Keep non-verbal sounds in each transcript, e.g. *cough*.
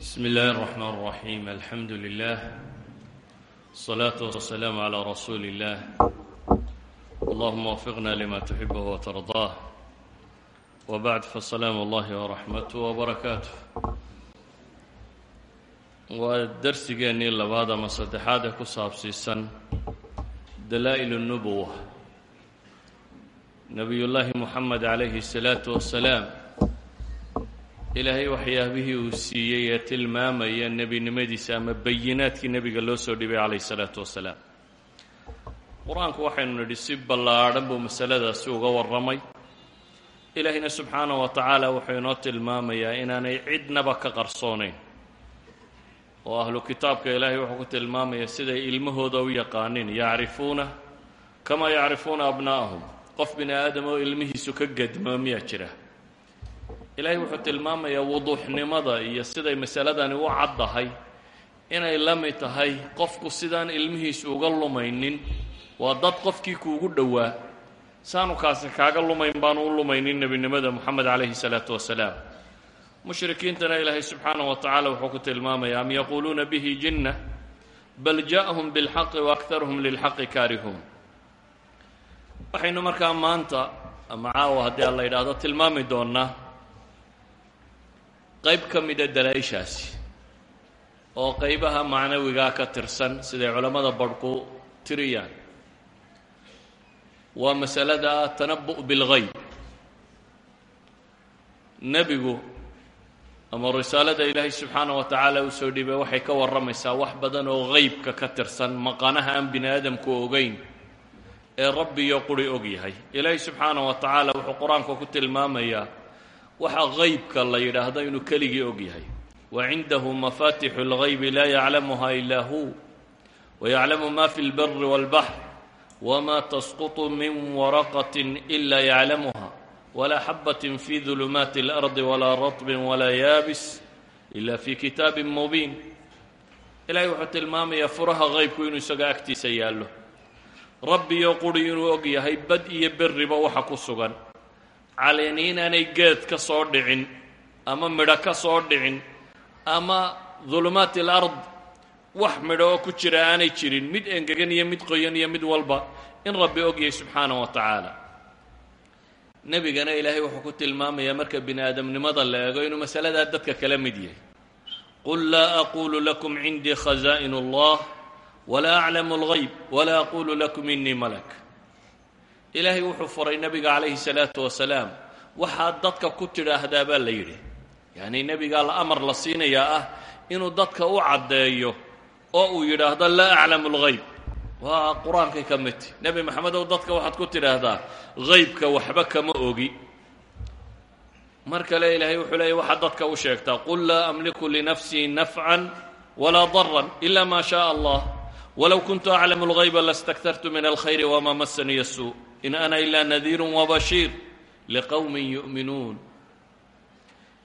بسم الله الرحمن الرحيم الحمد لله الصلاة والسلام على رسول الله اللهم وفقنا لما تحبه وترضاه وبعد فالسلام الله ورحمته وبركاته waa darsigeennii labaad ama saddexaad ee ku saabsiisan dalaa'il الnubuwa nebiyullaahi moxamed calayhi الsalaatu wassalaam ilaahay waxyaabihii uu siiyey ee tilmaamaya nebinimadiisa ama bayinaadkii nebiga loo soo dhibay calayhi isalaatu wasalaam. Qur'aanku waxaynu nidhi si ballaadhan buu masaladaasi uga warramay. Ilaahayna subxaanahu wa tacaala wuxuu inoo tilmaamayaa inaanay cidnaba ka qarsoonayn. Oo ahlu kitaabka ilaahay wuxuu ku tilmaamayaa siday ilmahooda u yaqaanin yacrifuuna kamaa yacrifuuna abnaa'ahum. Qof bini aadam oo ilmihiisu ka gadma miyaa jira ilaahay wuxuu tilmaamayaa wuduuxnimada iyo siday masaladani u caddahay inay la mid tahay qofku sidaan ilmihiisu uga lumaynin. Waa dad qofkii kuugu dhowaa. Saanu kaasi kaaga lumayn baanu u lumaynin nebinimada moxamed calayhi salaatu wasalaam. Mushrikiintana ilaahay subxaanaه wa tacaala wuxuu ku tilmaamaya am yaquuluuna bihi jinna? Bal ja'ahum biاlxaqi waakharuhum lilxaqi kaarihuun. Waxaynu markaa maanta ama caawa haddii aan la yidhaahdo tilmaami doonnaa qayb ka mida dalaa-ishaasi oo qaybaha macnawigaa ka tirsan siday culammada barhku tiriyaan. Waa masalada tanabu' bilgayb nebigu ama risaalada ilaahay subxaana wa tacaala uu soo dhibay waxay ka warramaysaa wax badan oo qeybka ka tirsan maqanaha aan bini aadamku ogeyn ee rabbiyo quri og yahay. Ilaahay subxaana wa tacaala wuxuu qur'aanka ku tilmaamayaa waxa qeybka la yidhaahdo inuu keligii og yahay wa cindahu mafatixu اlgaybi laa yaclamuha ila hu wayaclamu ma fi اlbari wاlbaxr wma tasquط min waraqaة ila yaclamuha wlaa xabaة fi dulumaati اlardi walaa raطbi walaa yaabis ila fi kitaabi mubiin ilahay wuxuu tilmaamayaa furaha qeybku inuu isaga agtiisa yaallo rabbiyo quri inuu og yahay bad iyo beriba waxa ku sugan caleeni inaanay geed ka soo dhicin ama midho ka soo dhicin ama dulumaat ilard wax midho oo ku jira aanay jirin mid engegan iyo mid qoyan iyo mid walba in rabbi ogyahay subxaanah wa tacaala. Nebigana ilaahay wuxuu ku tilmaamayaa marka bini aadamnimada la eego inuu masaladaa dadka kala mid yahay. Qul laa aquulu lakum cindii khazaa'in اllah walaa aclamu اlgayb walaa aquulu lakum inii malak ilaahay wuxuu faray nebiga calayhi الsalaatu wasalaam waxaad dadka ku tidhaahdaa baa la yidhi yacnii nebigaa la amar la siinayaa ah inuu dadka u caddeeyo oo uu yidhaahdo laa aclamu اlgayb waa qur-aankay ka midti nebi maxamedow dadka waxaad ku tidhaahdaa haybka waxba kama ogi mar kale ilaahay wuxuu leeyay waxaad dadka u sheegtaa qul laa amliku linafsii nafcan walaa daran ila ma shaء allah walow kuntu aclamu اlgayba laاstaktartu min alkhayr wma masaniya suu in ana ila nadiiru wabashiir liqowmi yu'minuun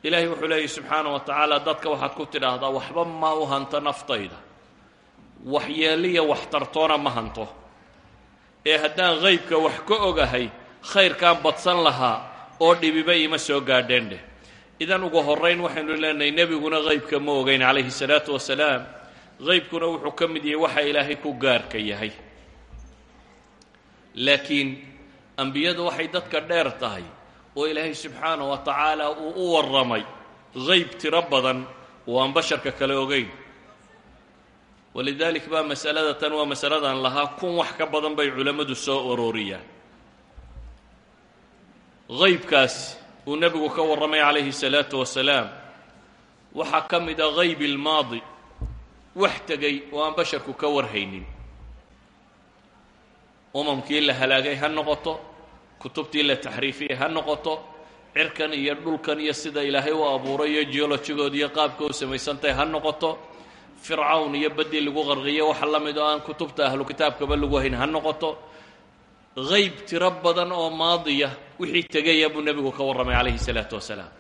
ilahay wuxuu leeyay subxaanaه wa tacaala dadka waxaad ku tidhaahdaa waxba ma u hanto naftayda waxyeeliya wax tartoona ma hanto ee haddaan qaybka wax ka ogahay khayrkaan badsan lahaa oo dhibiba ima soo gaadheen dheh idan ugu horrayn waxaynu leenahay nebiguna qaybka ma ogeyn calayhi salaatu wasalaam qaybkuna wuxuu ka mid yahay waxa ilaahay ku gaarka yahay laakiin ambiyadu waxay dadka dheer tahay oo ilaahay subxaanahu wa tacaala uu u warramay qayb tiro badan oo aan basharka kale ogeyn. Walidalik baa masalada tan waa masaladan lahaa kun wax ka badan bay culammadu soo arooriyaan. Qaybkaas uu nebigu ka warramay calayhi salaatu wasalaam waxaa ka mid a qayb ilmaadi wax tegay oo aan basharku ka warhaynin umamkii la halaagay ha noqoto kutubtii la taxriifiyey ha noqoto cirkan iyo dhulkan iyo sida ilaahay u abuuray iyo geolojigood iyo qaabka u samaysantahay ha noqoto fircawn iyo baddii lagu qarqiyo waxa la mid oo aan kutubta ahlu kitaabkaba lagu hayn ha noqoto. Qayb tiro badan oo maadiya wixii tegaya buu nebigu ka warramay calayhi salaatu wasalaam.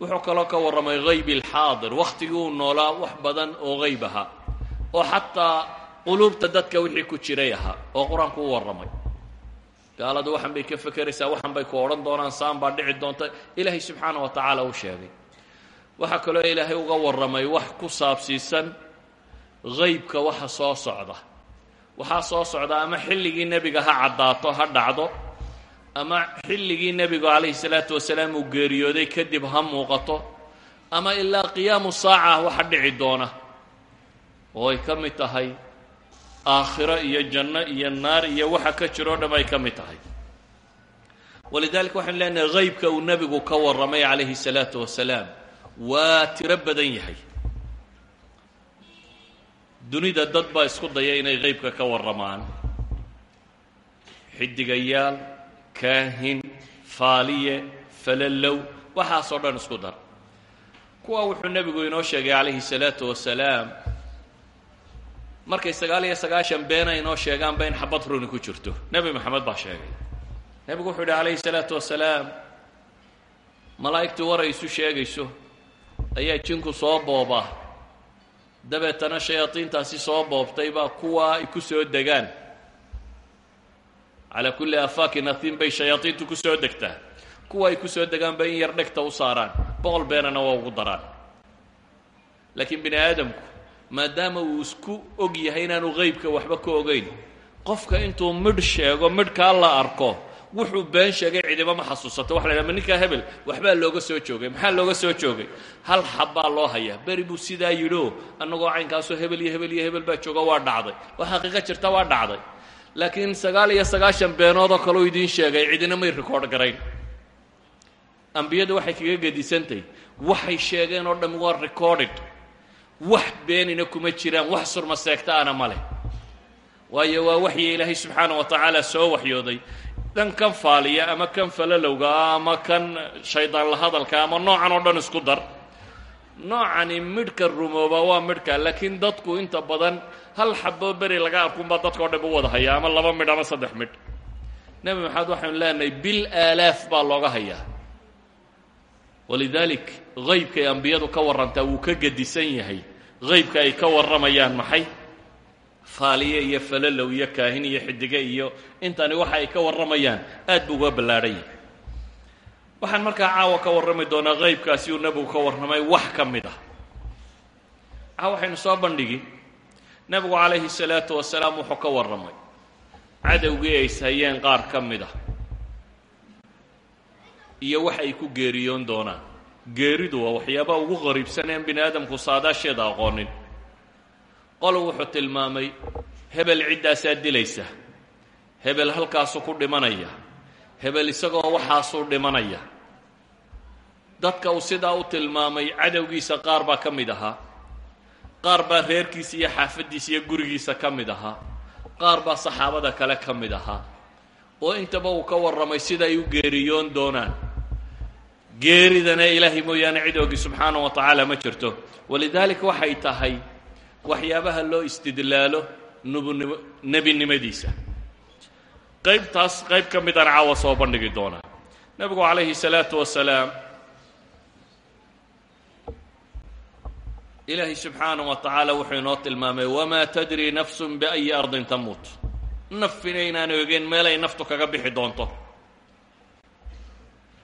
Wuxuu kaloo ka warramay hayb alxaadir wakhtigii uu noolaa wax badan oo qayb ahaa. Oo xataa quluubta dadka wixii ku jiray ahaa oo qur'aanku u warramay. Gaaladu waxan bay ka fekeraysaa waxan bay ku odhan doonaan saan baa dhici doonta ilaahay subxaana wa tacaala u sheegay. Waxaa kaloo ilaahay uga warramay wax ku saabsiisan haybka waxa soo socda. Waxaa soo socda ama xilligii nebiga ha caddaato ha dhacdo ama xilligii nebigu calayhi salaatu wasalaam uu geeriyooday kadib ha muuqato ama ilaa qiyaamu saaca waxa dhici doona. Oo ay ka mid tahay aakhiro iyo janno iyo naar iyo waxa ka jiroo dham ay ka mid tahay. Walidaalika waxaynu leenahay haybka uu nebigu ka warramay calayhi salaatu wasalaam waa tiro badan yahay. Dunida dad baa isku daya inay haybka ka warramaan. Xidigayaal kaahin faaliye falallow waxaasoo dhan isku dar. Kuwa wuxuu nebigu inoo sheegay calayhi salaatu wasalaam markay sagaal iyo sagaashan beena inoo sheegaanba in xabad runi ku jirto. Nebi moxamed baa sheegay. Nebigu wuxuu yidhi calayhi salaatu wasalaam malaa'igtu waray isu sheegayso ayaa jinku soo boobaa dabeetana shayaadiintaasi soo boobtay baa kuwa ay ku soo degaan. Calaa kulli afaakin ahiim bay shayaadiintu ku soo degtaa. Kuwa ay ku soo degaan bay in yar dhegta u saaraan. Boqol beenana waa ugu daraan. Laakiin bini aadamku maadaama uu isku og yahay inaanu haybka waxba ka ogeyn. Qofka intuu midh sheego midhkaa la arko wuxuu been sheegay cidima ma xasuusato. Waxa la ma ninkaa hebel waxbaa looga soo joogay maxaa looga soo joogay? Hal xabbaa loo hayaa. Beri buu sidaa yidhio annagoo caynkaasoo hebel iyo hebel iyo hebel baa jooga waa dhacday. Waa xaqiiqo jirta waa dhacday. Laakiin sagaal iyo sagaashan beenoodoo kaleu idiin sheegay cidina may rikoodh garayn. Ambiyadu waxay kaga gedisantahy waxay sheegeen oo dhami waa recorded wax beenina kuma jiraan wax surma seegta ana ma leh. Waayo waa waxyi ilaahay subxaana wa tacaala soo waxyooday. Dhan kan faaliya ama kan falalowga ama kan shaydaan la hadalka ama noocan oo dhan isku dar. Noocani midhka rumooba waa midhka laakiin dadku inta badan hal xaboo beri laga arkunbaa dadkao dhan u wada hayaa ama laba midh ama saddex midh. Nebi maxamed waxaynu leenahay bil aalaaf baa looga hayaa walidaalik haybkay ambiyadu ka warrantaa wuu ka gedisan yahay. Haybka ay ka warramayaan maxay? Faaliye iyo falalow iyo kaahin iyo xidige iyo intani waxa ay ka warramayaan aad buu uga ballaadhan waxaan markaa caawa ka warrami doonaa haybkaasi uu nebigu ka warramay wax ka mid ah. Caawa waxaynu soo bandhigi. Nebigu calayhi salaatu wasalaam wuxuu ka warramay. Cadowgii ay ishayeen qaar ka mid ah. Iyo wax ay ku geeriyoon doonaan geeridu waa waxyaabaha ugu qariibsan een bini aadamku saadaasheeda aqoonin. Qolo wuxuu tilmaamay hebel ciddaasaa dilaysa. Hebel halkaasuu ku dhimanaya. Hebel isagoo waxaasuu dhimanaya. Dadka uu sidaa u tilmaamay cadowgiisa qaar baa ka mid ahaa. Qaar baa reerkiisa iyo xaafaddiisa iyo gurigiisa ka mid ahaa. Qaar baa saxaabada kale ka mid ahaa. Oo intaba uu ka warramay sida ay u geeriyoon doonaan geeridana ilaahay mooyaane cid ogi subxaana wa tacaala ma jirto. Walidaalika waxay tahay waxyaabaha loo istidlaalo nubnim nebinimadiisa. Qaybtaas qayb ka midaan caawa soo bandhigi doonaa nebigu calayhi salaatu wasalaam ilaahay subxaana wa tacaala wuxuu inoo tilmaamay wamaa tadri nafsun biayi ardin tamuut. Nafina inaanu ogeen meelay naftu kaga bixi doonto.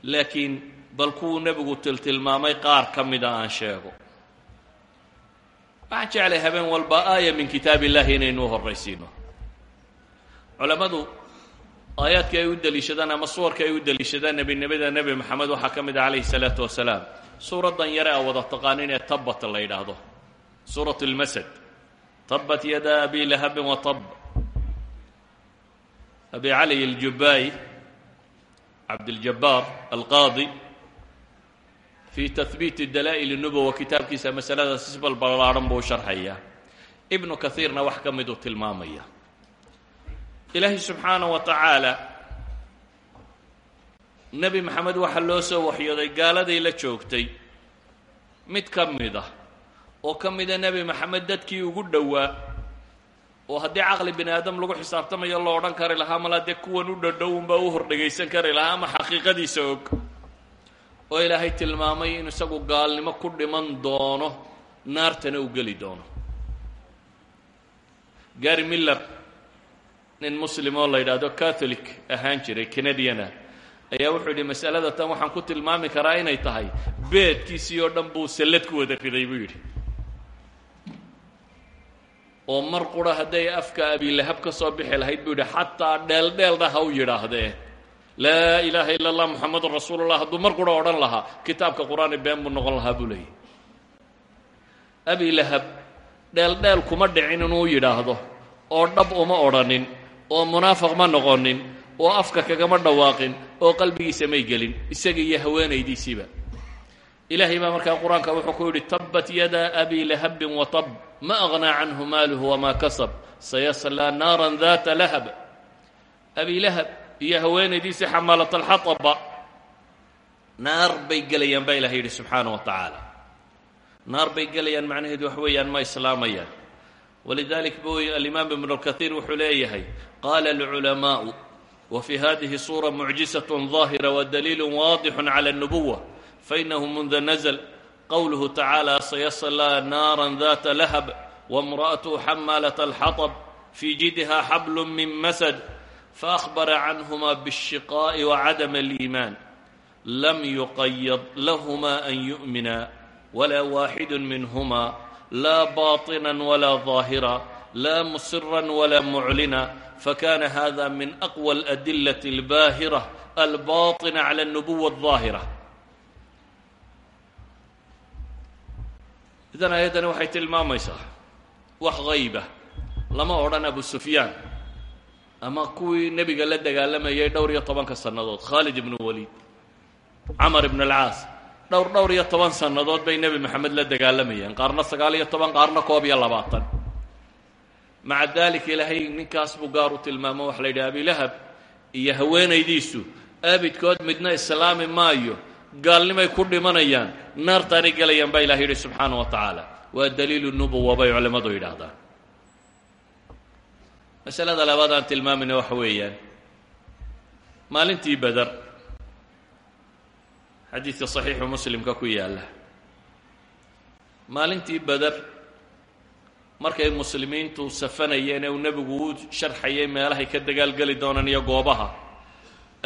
Laakiin bal kuwuu nebigu tiltilmaamay qaar ka mida aan sheego. Waxaan jeclay habeen walba aaya min kitaab illahi inaynu horraysiino. Culammadu aayaadka ay u deliishadaan ama suwarka ay u deliishadaan nebinimada nebi moxamed waxaa ka mid ah calayhi salaatu wasalaam. Suuraddan yare a wada taqaanin ee tabbat la yidhaahdo. Suurat lmasad tabbat yada abi lahabin wa tab. Abi cali aljubaayi cabdiljabaar alqaadi fii tahbiiti dalaa'il nubuwa kitaabkiisa masaladaas isbal ballaadhan buu sharxayaa ibnu kaiirna wax ka miduu tilmaamaya ilaahay subxaana wa tacaala nebi maxamed waxaa loo soo waxyooday gaaladay la joogtay mid ka oo ka mida nebi maxamed dadkii ugu dhowaa oo haddii caqli bini aadam lagu xisaabtamayo lo odhan kari lahaa mala dee kuwan u dhadhow unbaa u hordhegaysan kari lahaa ama xaqiiqadiisa og oo ilaahay tilmaamay in isagu gaalnimo ku dhiman doono naartana u geli doono. Gary miller nin muslim oo la yidhaahdo catholic ahaan jiray canadiana ayaa wuxuu yidhi masalada tan waxaan ku tilmaami karaa inay tahay beedkiisii oo dhan buu sallad ku wada riday buu yidhi. Oo mar qura hadday afka abilahab ka soo bixi lahayd buu yidhi xataa dheeldheelna ha u yidhaahdee laa ilaaha ila allah moxamedun rasuulullah hadduu mar qura odhan lahaa kitaabka qur'aani been buu noqon lahaa buu leeyahy abilahab dheeldheel kuma dhicin inuu yidhaahdo oo dhab uma odhanin oo munaafiq ma noqonin oo afka kagama dhawaaqin oo qalbigiisa may gelin isaga iyo haweenaydiisiiba. Ilaahay baa markaa qur'aanka wuxuu ku yidhi tabbat yadaa abi lahabin watab ma aghnaa canhu maaluhu wamaa kasab sayaslaa naaran daata lahab. Abi lahab iyo haweenaydiisii xamaalat alxataba naar bay gelayaan baa ilahay yidhi subxaana wa tacaala naar bay gelayaan macnaheedu wax weeyaan ma islaamayaan walidalik bu alimaam ibnu lkaiir wuxuu leeyahay qaala alculamaau وفي هذه الصورة معجزة ظاهرة ودليل واضح على النبوة فإنه منذ نزل قوله تعالى سيصلى نارا ذات لهب وامرأته حمالة الحطب في جيدها حبل من مسد فأخبر عنهما بالشقاء وعدم الإيمان لم يقيض لهما أن يؤمنا ولا واحد منهما لا باطنا ولا ظاهرا لا مصرا ولا معلنا فكان هذا من أقوى الأدلة الباهرة الباطنة على النبوة الظاهرة إذن أيضا waxay tilmaamaysaa wax hayba lama odhan abu sufyaan ama kuwii nebiga la dagaalamayay dhowr iyo tobanka sannadood. Khaalid ibnu waliid camar ibn alcaas. Dhowr dhowr iyo toban sannadood bay nebi moxamed la dagaalamayeen qaarna sagaal iyo toban qaarna koob iyo labaatan. Maca dalik ilaahay ninkaas buu gaar u tilmaamo waxa la yidhi abilahab iyo haweenaydiisu. Aabidkood midna islaami maayo gaalnimay ku dhimanayaan naartaanay gelayaan baa ilahay yidhi subxaana wa tacaala. Waa daliilu nubuwa bay culimmadu yidhaahdaan masalada labaad aan tilmaamayna waxa weeyaan. Maalintii beder xadiidka saxiixu muslimka ku yaalla. Maalintii beder markay muslimiintu safanayeen ee uu nebigu u sharxayay meelahay ka dagaalgeli doonaan iyo goobaha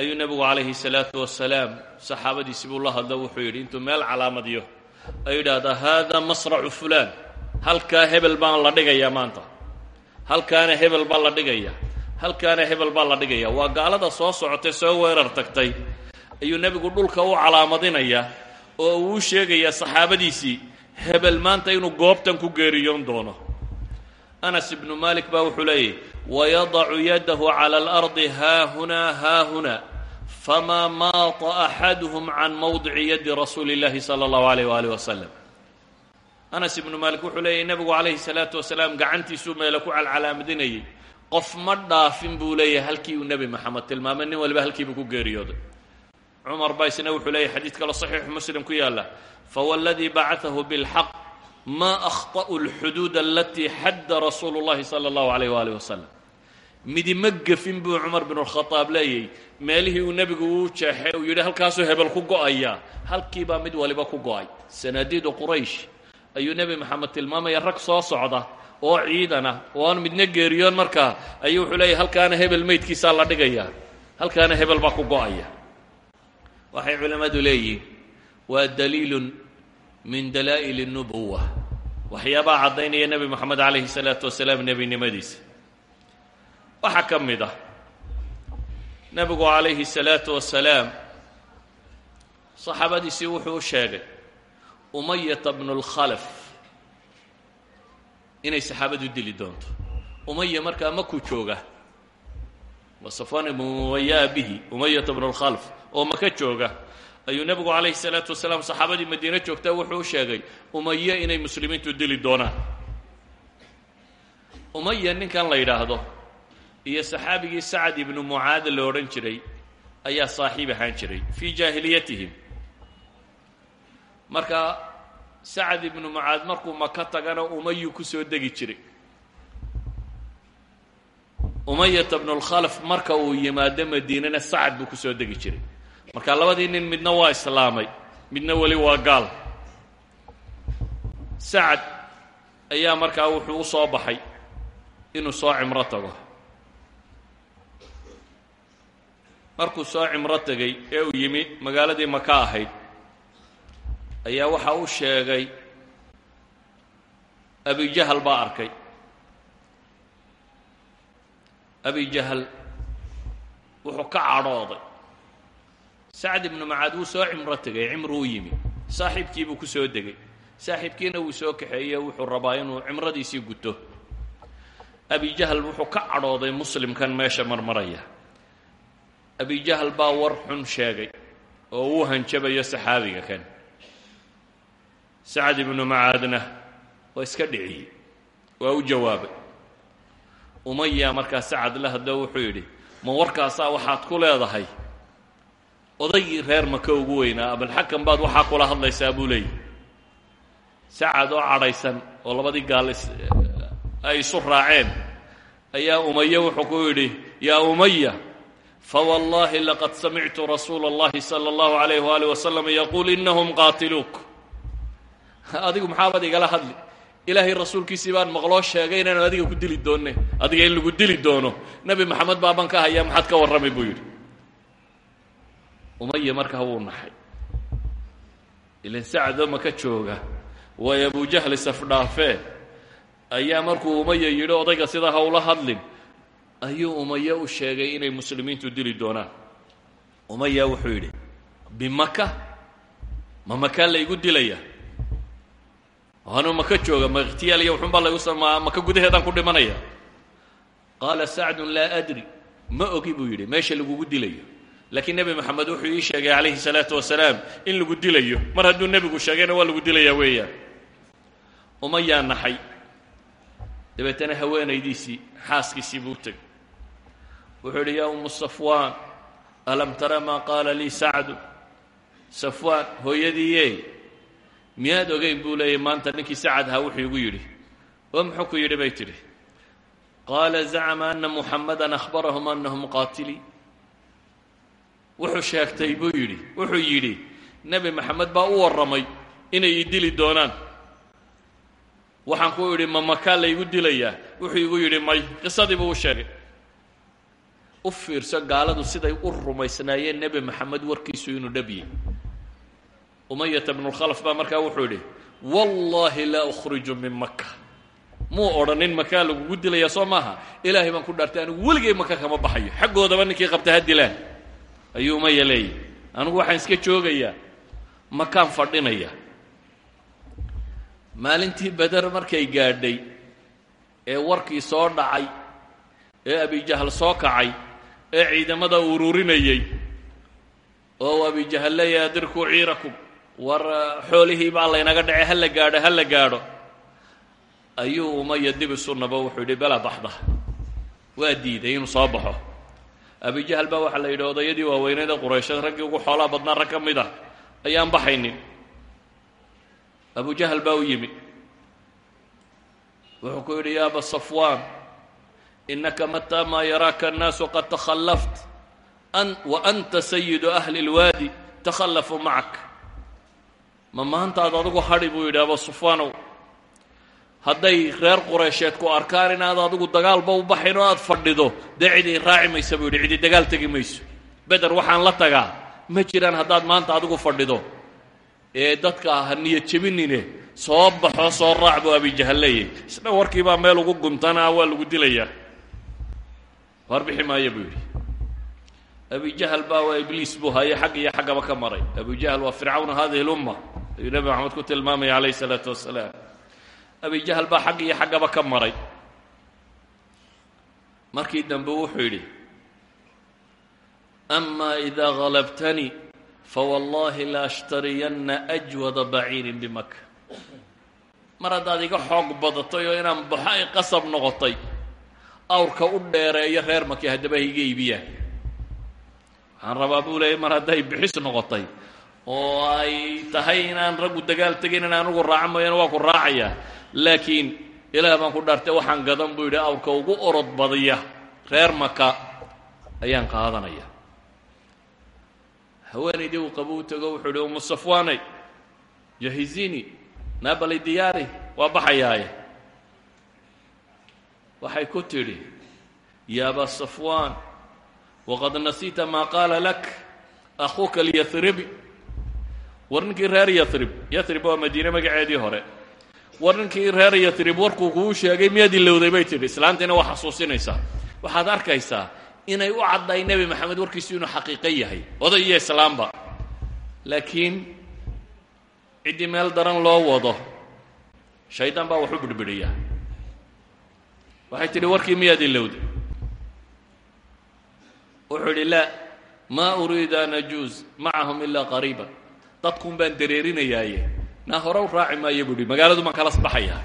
ayuu nebigu calayhi salaatu wasalaam saxaabadiisi buu la hadlo wuxuu yidhi intuu meel calaamadiyo ayuu yidhaahdaa haada masracu fulaan halkaa hebel baan la dhigayaa maanta halkaana hebel baa la dhigaya. Halkaana hebel baa la dhigaya. Waa gaalada soo socotay soo weerar tagtay. Ayuu nebigu dhulka u calaamadinaya oo uuu sheegaya saxaabadiisii hebel maanta inuu goobtan ku geeriyoon doono. Anas ibnu malik baa wuxuu leeyahy wayadacu yadahu cala alardi haahunaa haahunaa famaa maata axaduhum can mawdici yadi rasuuli اllahi sala اllahu alayh walih wasalam anas ibnu maalik wuxuu leeyahy nebigu calayhi salaatu wasalaam gacantiisuu meelo ku calcalaamadinayay. Qof ma dhaafin buu leeyahay halkii uu nebi maxamed tilmaamay nin waliba halkiibuu ku geeriyooday. Cumar baa isna wuxuu leeyahy xadiid kaloo saxiixu muslim ku yaalla fawaladii bacatahu bilxaq ma akhta'u alxuduud alatii xadda rasuulu llahi sala allahu calayh waalih wasalam midi ma gefin buu cumar binulkhadaab leeyay meelihii uu nebigu uu jeexay uu yidhi halkaasuu hebel ku go'ayaa. Halkiibaa mid waliba ku go'ay. Sanaadiidu quraysh ayuu nebi maxamed tilmaamaya rag soo socda oo ciidan ah oo aan midna geeriyoon markaa ayuu wuxuu leeyahy halkaana hebel meydkiisaa la dhigayaa halkaana hebel baa ku go'aya. Waxay culimmadu leeyihiin waa daliilun min dalaa'il اnubuwa waxyaabaa caddaynaya nebi moxamed calayhi salaatu wasalaam nebinimadiisa. Waxaa ka mid ah nebigu calayhi salaatu wasalaam saxaabadiisii wuxuu u sheegay umayata bnu اlkhalaf inay saxaabadu dili doonto. Umaya markaa makuu jooga? Wa safwan ibnu umaya bihi umayata bnu اlkhalf oo maka jooga? Ayuu nebigu calayhi salaatu wasalaam saxaabadii madiine joogtaa wuxuu sheegay umaye inay muslimiintu dili doonaan. Umaya ninkan la yidhaahdo iyo saxaabigii sacad ibnu mucaad la odhan jiray ayaa saaxiib ahaan jiray fii jaahiliyatihim marka sacad ibnu mucaad markuu maka tagana umayuu ku soo degi jiray umayata bnu lkhalaf marka uu yimaado madiinana sacad buu ku soo degi jiray marka labadii nin midna waa islaamay midna weli waa gaal. Sacad ayaa markaa wuxuu u soo baxay inuu soo cimro tago. Markuu soo cimro tegey ee uu yimi magaaladii maka ahayd ayaa waxa u sheegay abijahal baa arkay. Abijahal wuxuu ka cadhooday. Sacd ibnu macaad wuu soo cimro tegay cimru u yimi. Saaxiibkiibuu ku soo degay. Saaxiibkiina wuu soo kaxeeye wuxuu rabaa inuu cimradiisii guto. Abijahal wuxuu ka cadhooday muslimkan meesha marmaraya. Abijahal baa war xun sheegay oo uu hanjabayo saxaabiga kan sacd ibnu macaadna waa iska dhiciyey waa u jawaabay umaya markaa sacad la hadlo wuxuu yidhi ma warkaasaa waxaad ku leedahay odaygii reer maka ugu weynaa abalxakam baad waxaa kula hadlaysaa buu leeyahy sacad oo cadhaysan oo labadii gaal ay isu raaceen ayaa umaya wuxuu ku yidhi yaa umaya fawallaahi laqad samictu rasuula اllahi salى اllahu alayh waalih wasalam yaquul inahum qaatiluuk *laughs* adigu maxaabaad igala hadli. Ilaahay rasuulkiisii baan maqloo sheegay inaanu adiga ku dili doonne. Adiga in lagu dili doono. Nebi maxamed baaban ka hayaa maxaad ka warramay buu yidhi. Umaya markaa wuu naxay ilan sacdo maka jooga. Waayo abujahli safdhaafee ayaa markuu umaya yidhi odayga sidaa hawla hadlin. Ayuu umaya u sheegay inay muslimiintu dili doonaan. Umaya wuxuu yidhi bimaka ma makaa laygu dilaya anuu maka jooga ma ikhtiyaal iyo wuxuunbaa laygu sama maka gudaheedaan ku dhimanaya. Qaala sacdun laa adri. Ma ogi buu yidhi. Meesha lagugu dilayo. Laakiin nebi moxamed wuxuu ii sheegay calayhi salaatu wasalaam in lagu dilayo. Mar hadduu nebigu sheegayna waa lagu dilayaa weeyaan. Umayaa naxay. Dabeetana haweenaydiisii xaaskiisii buu tegay wuxuu yidhi yaa umu safwaan alam tara maa qaala lii sacdu? Safwaan hooyadiiye miyaad ogeyn buu leeyay maanta ninkii sacad ahaa wuxuu igu yidhi. Oo muxuu ku yidhi bay tidhi. Qaala zacama ana muxamadan akhbarahum anahum qaatilii wuxuu sheegtay buu yidhi wuxuu yidhi nebi maxamed baa u warramay inay ii dili doonaan. Waxaan ku idhi ma makaa laygu dilayaa? Wuxuu igu yidhi may. Qisadii buu sheegay. U fiirso gaaladu siday u rumaysnaayeen nebi maxamed warkiisu inuu dhabyey umayata bnulkhalaf baa markaa wuxuu yidhi wallaahi laa ukhriju min maka muu odhanin makaa lagugu dilayaa soo maaha? Ilaahay baan ku dhaartay anigu weligay maka kama baxayo. Xaggoodaba ninkii qabta ha dilaan. Ayuu umaya leeyahy anigu waxaan iska joogayaa makaan fadhinaya. Maalintii beder markay gaadhay ee warkii soo dhacay ee abijahal soo kacay ee ciidamada ururinayey oo abijahal leeyahay adirkuu ciirakum war xoolihii baa laynaga dhacay ha la gaadho ha la gaadho. Ayuu umaya dib isu nabo wuxuu yidhi belaa baxda. Waa diiday inuu soo baxo. Abijahal baa waxaa la yidhi odayadii waaweyneed ee quraysheed raggii ugu xoolaha badnaa rag ka mid ah. Ayaan baxaynin. Abujahal baa u yimi. Wuxuu ku yidhi ya safwaan inaka mataa maa yaraaka annaasu qad takhallaft an wa anta sayidu ahli اlwaadi takhallafuu macak ma maantaad adigu hadhi buu yidhi aba safwaanow hadday reer qureysheed ku arkaan inaad adigu dagaalba u baxayn oo aad fadhido. Dee cidi raaci maysa buu yidhi cidi dagaal tegi mayso. Beder waxaan la tagaa. Ma jiraan haddaad maanta adigu fadhido. Ee dadka ha niyad jebinine. Soo baxo soo raac buu abijahal leeyahy isna warkiibaa meel ugu guntanaa waa lagu dilayaa warbixi maayo buu yidhi. Abijahal baa waa ibliis buu haye xag iyo xaggaba ka maray. Abujahal waa fircawna hadihi lumma ayuu nebi maxamed ku tilmaamaya calayh isalaatu wasalaam abijahal baa xag iyo xaggaba ka maray. Markii dambe wuxuu yidhi ama ida halabtanii fawallahi la ashtariyanna ajwada baciirin bimaka mar haddaad iga xoog badatay oo inaan baxo ay qasab noqotay awrka u dheereeyo reer maki haddaba iga iibiyaan waxaan rabaa buu leeyay mar hadday bixis noqotay oo ay tahay inaan raggu dagaal tegin in anugu raaco mooyaane waa ku raacayaa. Laakiin ilaah baan ku dhaartay waxaan gadan buu yidhi awrka ugu orod badiya reer maka ayaan qaadanaya haweenaydii uu qabo u tego wuxuu yidhi umu safwaanay jahizini naabali diyaari waa baxayaaye. Waxay ku tidhi ya safwaan waqad nasiita maa qaala lak akhuuka lyahribi war reer yarib yarib waa madiine magaceedii hore. War reer yarib warkuu kuu sheegay miyaad ilowday bay tidhi. Islaantiina waa xasuusinaysaa. Waxaad arkaysaa inay u cadday nebi maxamed warkiisu inuu xaqiiqo yahay. Oday iyo islaamba. Laakiin ciddii meel daran loo wado shaydaan baa wax u waxay tidhi warkii miyaad ilowday wuxuu idhi laa maa uriidu an ajuuz macahum ilaa qariiba dadkun baan dareerinayaaye. Naa hore u raaci maayo buu ihi magaaladu baan kala sbaxayaa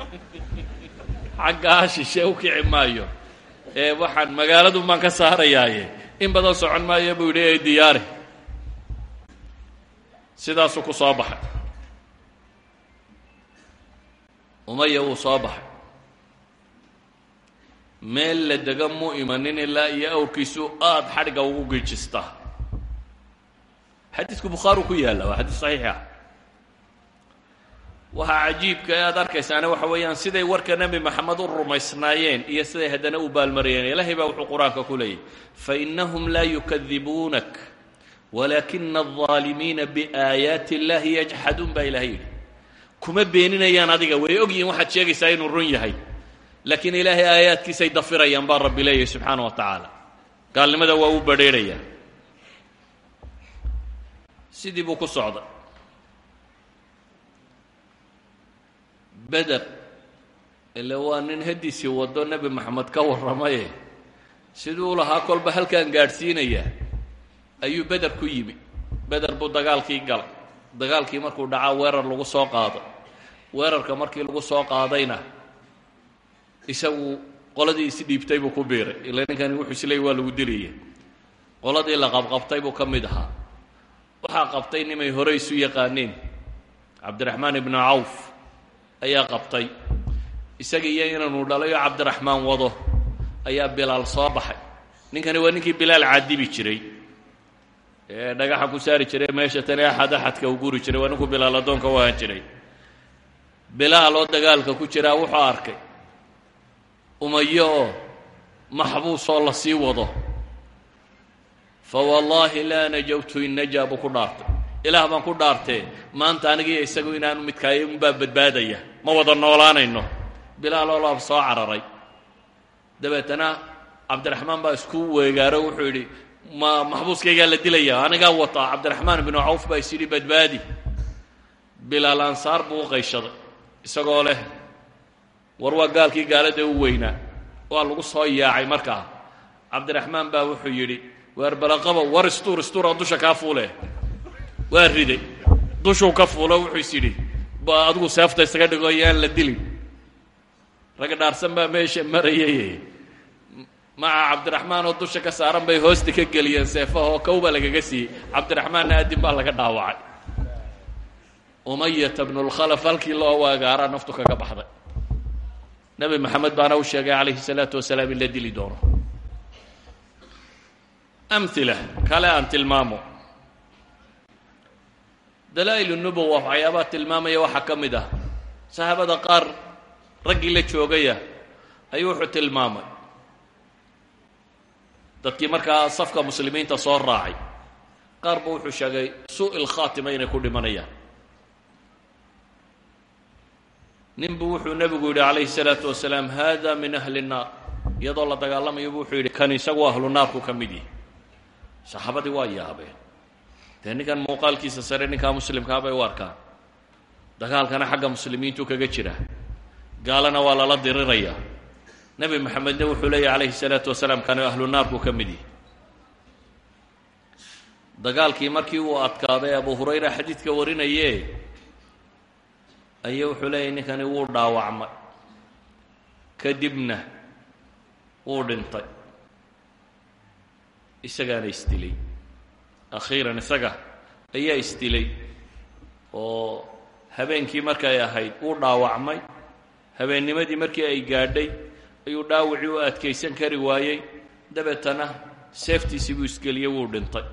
xaggaa shishe u kici maayo. Ee waxaan magaaladun baan ka saarayaaye. In badan socon maayo buu yidhi ee diyaari sidaasuu ku soo baxay. Umaya wuu soo baxay. Meel la dega muu imanin ilaa iyo awrkiisu aada xadhigga ugu giijistaa xadiidku bukhaari ku yaalla waa xadiis saxiix ah waxaa cajiibka ee aad arkaysaane waxa weeyaan siday warka nebi maxamed u rumaysnaayeen iyo siday haddana u baalmariyeen. Ilaahay baa wuxuu qur'aanka ku leeyahy fainahum laa yukadibuunak walaakina aldaalimiina biaayaati اllahi yajxaduun baa ilahay yidhi. Kuma beeninayaan adiga way og yihiin waxaad sheegaysaa inuu run yahay. Laakiin ilaahay aayaadkiisay dafirayaan baa rabbi leeyahy subxaana wa tacaala. Gaalnimada waa u badrheerhaya sidii buu ku socday beder ile waa nin hadiisii wado nebi maxamed ka warramaye. Siduu lahaa kolba halkaan gaadhsiinayaa ayuu beder ku yimi. Beder buu dagaalkii galay. Dagaalkii markuu dhacaa weerar lagu soo qaado. Weerarka markii lagu soo qaadayna isagu qoladii isdhiibtay buu ku biiray. Ila ninkani wuxuu isleey waa lagu dilaya qoladii la qabqabtay buu ka mid ahaa waxaa qabtay nimay hore isu yaqaaneen cabdiraxmaan ibnu cawf ayaa qabtay. Isaga iyo inanu dhalay oo cabdiraxmaan wado ayaa bilaal soo baxay. Ninkani waa ninkii bilaal caadibi jiray. Ee dhagaxa ku saari jiray meesha tani axad axadka u guri jiray waa ninkuu bilaal addoonka u ahaan jiray. Bilaal oo dagaalka ku jiraa wuxuu arkay. Umayo oo maxbuus oo la sii wado fawallaahi laa najawtu in najaa buu ku dhaartay ilaah baan ku dhaartee maanta anigiiyo isagu inaanu midkaayo unbaa badbaadaya ma wada noolaanayno bilaal oo laab soo cararay dabeetana cabdiraxmaan baa isku weegaaro wuxuu yidhi ma maxbuuskaygaa la dilaya anigaa wataa cabdiraxmaan ibnu cawf baa is yidhi badbaadi bilaal ansaar buu u qayshaday isagoo leh war waa gaalkii gaalada u weynaa waa lagu soo yaacay markaa cabdiraxmaan baa wuxuu yidhi waar balaqabo war istuur istuura dusha kaa fuule. Waa riday. Dushuu ka fuulo wuxuu is ba adigu seefta isaga dhigo la dilin. Rag dhaarsan baa meesha marayay maca cabdiraxmaan oo dusha ka saaran bay hoosta ka geliyeen seefaha oo kow baa lagaga siiyey. Cabdiraxmaanna addin baa laga dhaawacay. Umayata bnulkhalaf halkii loo waagaaraa naftu kaga baxday. Nebi maxamed baana u sheegay calayhi salaatu wasalaam in doono amhila kale aan tilmaamo dalaa'il nubuwa waxyaabaha tilmaamaya waxaa ka mid ah saxaabada qaar raggii la joogaya ayuu wuxuu tilmaamay dadkii markaa safka muslimiinta soo raacay qaar ba wuxuu sheegay su'il khaatima inay ku dhimanayaan nin bu wuxuu nebigu yidhi calayhi salaatu wasalaam hada min ahli الnaar iyadoo la dagaalamayo bu wuxuu yidhi kan isagu ahlu ka mid yihi saxaabadii waa yaabeen dee ninkan muuqaalkiisa sare ninkaa muslimkaa bay u arkaan. Dagaalkana xagga muslimiintu kaga jira. Gaalana waa lala diriraya. Nebi maxamedna wuxuu leeyahy calayhi salaatu wasalaam kani ahlu naarku ka mid yihi dagaalkii markii uu adkaaday abu hurayra xadiidka warinaye ayuu wuxuu leeyahy ninkani wuu dhaawacmay. Kadibna wuu dhintay isagaana isdilay. Akhiiran isaga ayaa isdilay oo habeenkii markay ahayd wuu dhaawacmay. Habeennimadii markii ay gaadhay ayuu dhaawacii u adkaysan kari waayey. Dabeetana seeftiisii buu isgeliyey wuu dhintay.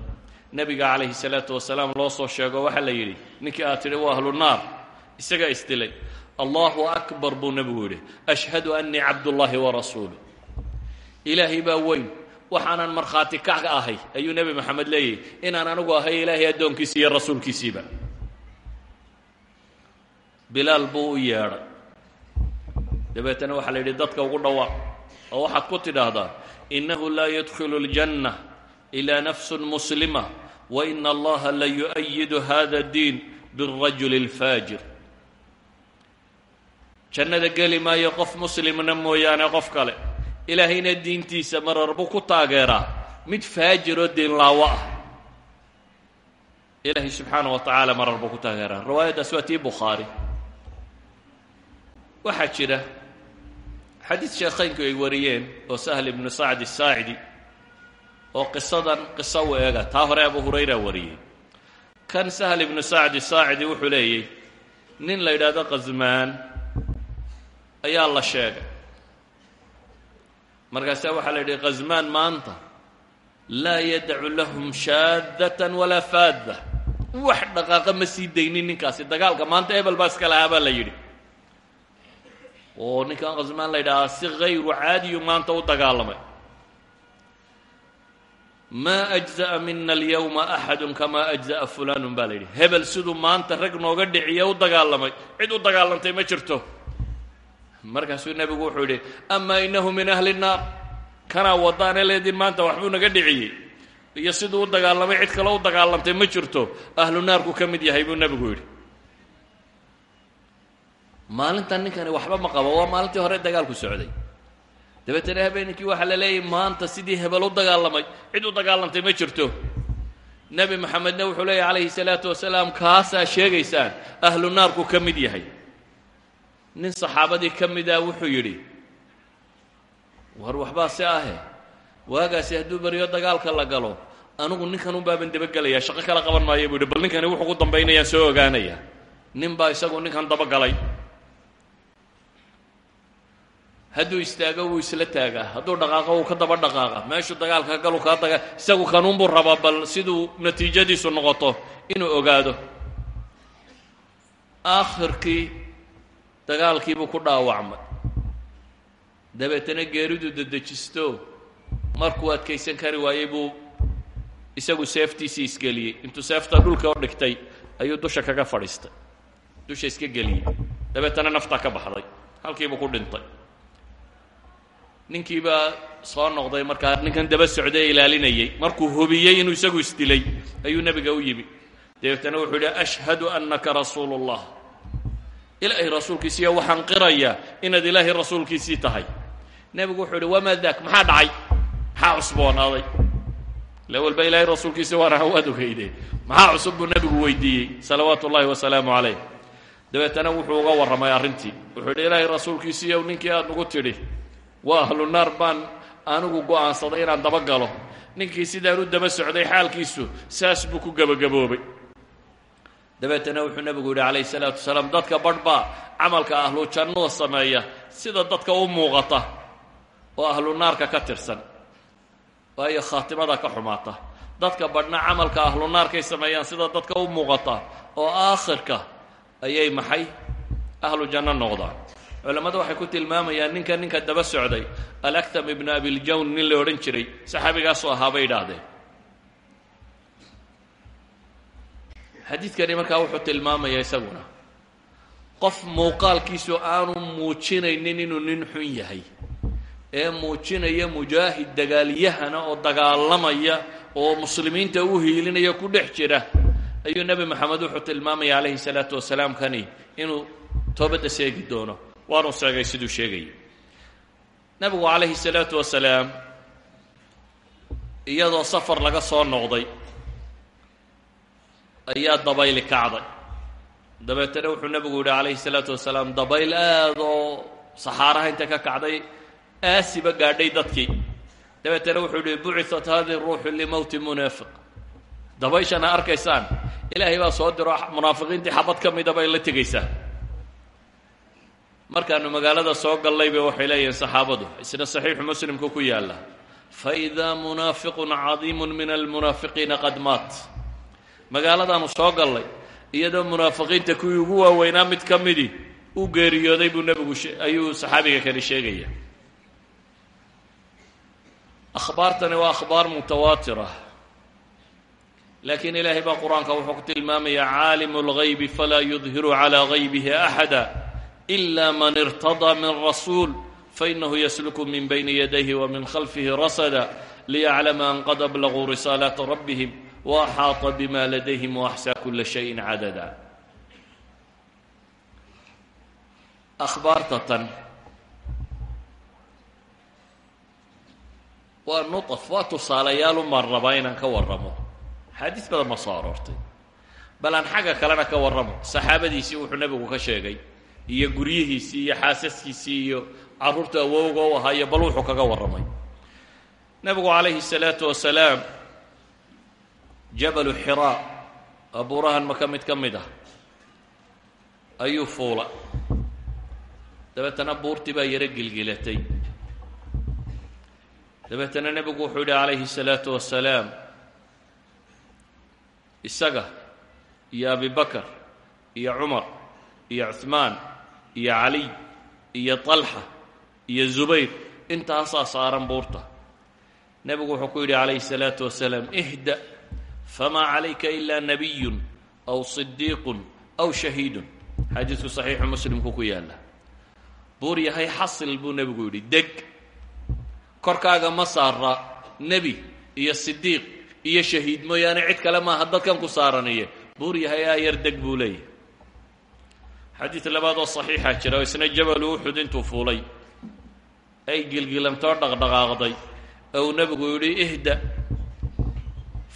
Nebiga calayhi salaatu wasalaam loo soo sheego waxaa la yidhi ninkii aad tidhi waa ahlu naar. Isagaa isdilay. Allahu akbar buu nebigu yidhi. Ashhadu annii cabdullaahi wa rasuulu ilaahay baa weyn waxaanan markhaati kac ahay ayuu nebi moxamed leeyahy inaan anigu ahay ilaahay addoonkiisi iyo rasuulkiisiiba bilaal buu u yeedhay dabeetana waxaa la yidhi dadka ugu dhawaaq oo waxaad ku tidhaahdaa innahu laa yadkhilu اljanna ilaa nafsun muslima wa ina allaha la yu'ayidu hada diin biاlrajuli اlfaajir jannada geli maayo qof muslimna mooyaane qof kale ilaahayna diintiisa marar buu ku taageeraa mid faajiroo diinlaawo ah. Ilaahay subxaana wa tacaala marar buu ku taageeraa riwaayaddaas waa tii bukhaari. Jira xadiid sheekhaynku ay wariyeen oo sahl ibnu sacd asaacidi oo qisadan qiso u taa hore abu hurayra wariyey. Kan sahl ibnu sacd saacidi wuxuu leeyay nin la yidhaahdo qasmaan ayaa la sheegay markaasaa waxaa la yidhi khasmaan maanta laa yadacu lahum shaadatan walaa faadda. Wax dhaqaaqa ma sii daynin ninkaasi. Dagaalka maanta ebel baa iska lahaa baa la yidhi. Oo ninkan khasmaan la yidhaahaa si hayru caadiyu maanta u dagaalamay. Maa ajza'a mina alyawma axadu kamaa ajza'a fulanun baa la yidhi. Maanta rag nooga dhiciye u dagaalamay. Cid u dagaalantay ma jirto markaasuu nebigu wuxuu yidhi amaa inahu min ahli nnaar. Kanaa wadaane leedin maanta waxbuu naga dhiciyey. Iyo siduu u dagaalamay cid kale u dagaalantay ma jirto ahlu naarku ka mid yahay buu nebigu yidhi. Maalintan ninkani waxba ma qabo waa maalintii hore dagaalku socday. Dabeetana habeenkii waxaa la leeyahy maanta sidii hebel u dagaalamay cid u dagaalantay ma jirto. Nebi maxamedna wuxuu leeyahy calayhi salaatu wasalaam kaasaa sheegaysaan ahlu naarku ka mid yahay nin saxaabadii ka mida wuxuu yidhi war waxbaa si ahe. Waagaasi hadduu beriyo dagaalka la galo anugu ninkan un baaban dabagelayaa shaqo kala qaban maayo buu yidhi. Bal ninkani wuxuu ku dambaynayaan soo ogaanaya. Nin baa isagu ninkan dabagalay. Hadduu istaago wuu isla taagaa. Hadduu dhaqaaqo wuu ka daba dhaqaaqa. Meeshuu dagaalka ka galu kaa daga isagu kanuunbuu rabaa bal siduu natiijadiisu noqoto inuu ogaado. Aakhirkii dagaalkiibuu ku dhaawacmay. Dabeetana geeridu dedejisto. Markuu adkaysan kari waayey buu isagu seeftiisii isgeliyey. Intuu seefta dhulka u dhigtay ayuu dusha kaga fadhiistay. Dusha iska geliyey. Dabeetana naftaa ka baxday. Halkiibuu ku dhintay. Ninkii baa soo noqday markaa ninkan daba socday ilaalinayey. Markuu hubiyey inuu isagu isdilay ayuu nebiga u yimi. Dabeetana wuxuu yidhi ashhadu annaka rasuulu اllah ilaahay rasuulkiisiiyo waxaan qirayaa inaad ilaahay rasuulkiisii tahay. Nebigu wuxuu yidhi wamaa daak? Maxaa dhacay? Maxaa cusboonaaday? Ile walba ilaahay rasuulkiisi waana waad ogeyde. Maxaa cusub buu nebigu weydiiyey? Salawaatu ullahi wasalaamu calayh dabeetana wuxuu uga warramay arrintii. Wuxuu yidhi ilaahay rasuulkiisiiyow ninkii aad nagu tidhi waa ahlu naar baan anigu go'aansaday inaan daba galo. Ninkii sidaan u daba socday xaalkiisu saas buu ku gebagaboobay dabeetana wuxuu nebigu yidhi calayhi salaatu wasalaam dadka badh baa camalka ahlu jannada sameeya sida dadka u muuqata oo ahlu naarka ka tirsan waayo khaatimada ka xumaata. Dadka badhna camalka ahlu naarkay sameeyaan sida dadka u muuqata oo aakhirka ayay maxay? Ahlu janno noqdaan. Culammadu waxay ku tilmaamayaan ninka ninka daba socday alaktam ibnu abiljawn nin la odhan jiray saxaabigaasoo ahaa bay idhaahdeen xadiidkani markaa wuxuu tilmaamayaa isaguna. Qof muuqaalkiisu aanu muujinaynin inuu nin xun yahay. Ee muujinaya mujaahid dagaalyahana oo dagaalamaya oo muslimiinta u hiilinaya ku dhex jira. Ayuu nebi moxamed wuxuu tilmaamaya calayhi salaatu wasalaam kani inuu toobadda seegi doono. Waanuu sheegay siduu sheegayay nebigu calayhi salaatu wasalaam iyadoo safar laga soo noqday ayaa dabayli kacday dabeetana wuxuu nebigu yidhi calayhi salaatu wasalaam dabayl aada oo saxaaraha inta ka kacday aasiba gaadhay dadkii. Dabeetana wuxuu yihi bucitat hadihi ruuxu limowti munaafiq. Dabayshana arkaysaan ilaahay baa soo diro munaafiqiintii xabad ka mida bay la tegaysaa. Markaanu magaalada soo gallayba waxay leeyihiin saxaabadu isna saxiixu muslimku ku yaalla. Faidaa munaafiqun cadiimu min almunaafiqiina qad maat magaaladaanu soo gallay iyadoo munaafiqiinta kuwii ugu waaweynaa mid ka midii u geeriyooday buu nebigu ayuu saxaabiga kani sheegaya akhbaartani waa akhbaar mutawaatira laakiin ilaahay baa qur-aanka wuxuu ku tilmaamaya caalimu اlgaybi falaa yudhiru calى gaybihi axada إla man irtadaa min rasuul fainahu yasluku min bayni yadayhi wa min khalfihi rasada liyaclama an qad ablaguu risaalaati rabbihim waaxaaطa bima ladayhim waaxsaa kula shayin cadada akhbaarta tan waa nuطf waa tusaalayaal umaan rabaa inaan ka warramo xaadiis badan ma soo aroortay bal aan xagga kalena ka warramo saxaabadiisii wuxuu nebigu ka sheegay iyo guryihiisii iyo xaasaskiisii iyo carruurta awowga u ahaa iyo bal wuxuu kaga warramay nebigu calayhi الsalaatu wasalaam jabalu xiraa abuurahan maka mid ka mid ah. Ayuu fuula. Dabeetana buurtii baa yaro gilgilatay. Dabeetana nebigu wuxuu yidhi calayhi salaatu wasalaam isaga iyo abibakar iyo cumar iyo cuhmaan iyo caliy iyo talxa iyo zubayr intaasaa saaran buurta. Nebigu wuxuu ku yidhi calayhi salaatu wasalaam famaa calayka ilaa nabiyun aw صidiiqun aw shahiidun xadiidku saxiixu muslimku ku yaalla buur yahay xasil buu nebigu yidhi deg korkaaga ma saara iyo sidiiq iyo shahiid mooyaane cid kale maaha dadkan ku saaraniye buur yahay aayar deg buu leeyahy xadiid labaad jira isna jabalu uxud intuu fuulay ay gilgilantoo dhaqdhaqaaqday ou nebigu yidhi ihda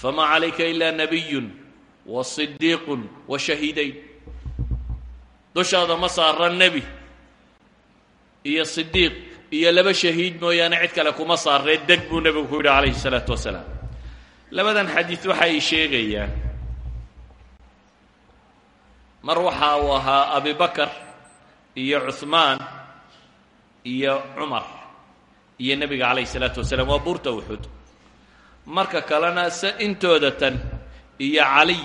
fma calayka ilaa nabiyun wa sidiiqun wa shahiidayn dushaada ma saaran nebi iyo sidiiq iyo laba shahiid mooyaane cid kale kuma saaree deg buu nebigu ku yidhi calayhi salaatu wasalaam labadan xadiid waxa ay sheegayaan mar waxa uu ahaa abi bakar iyo cuhmaan iyo cumar iyo nebiga calayhi salaatu wasalaam waa buurta uxud marka kalena se intooda tan iyo caliy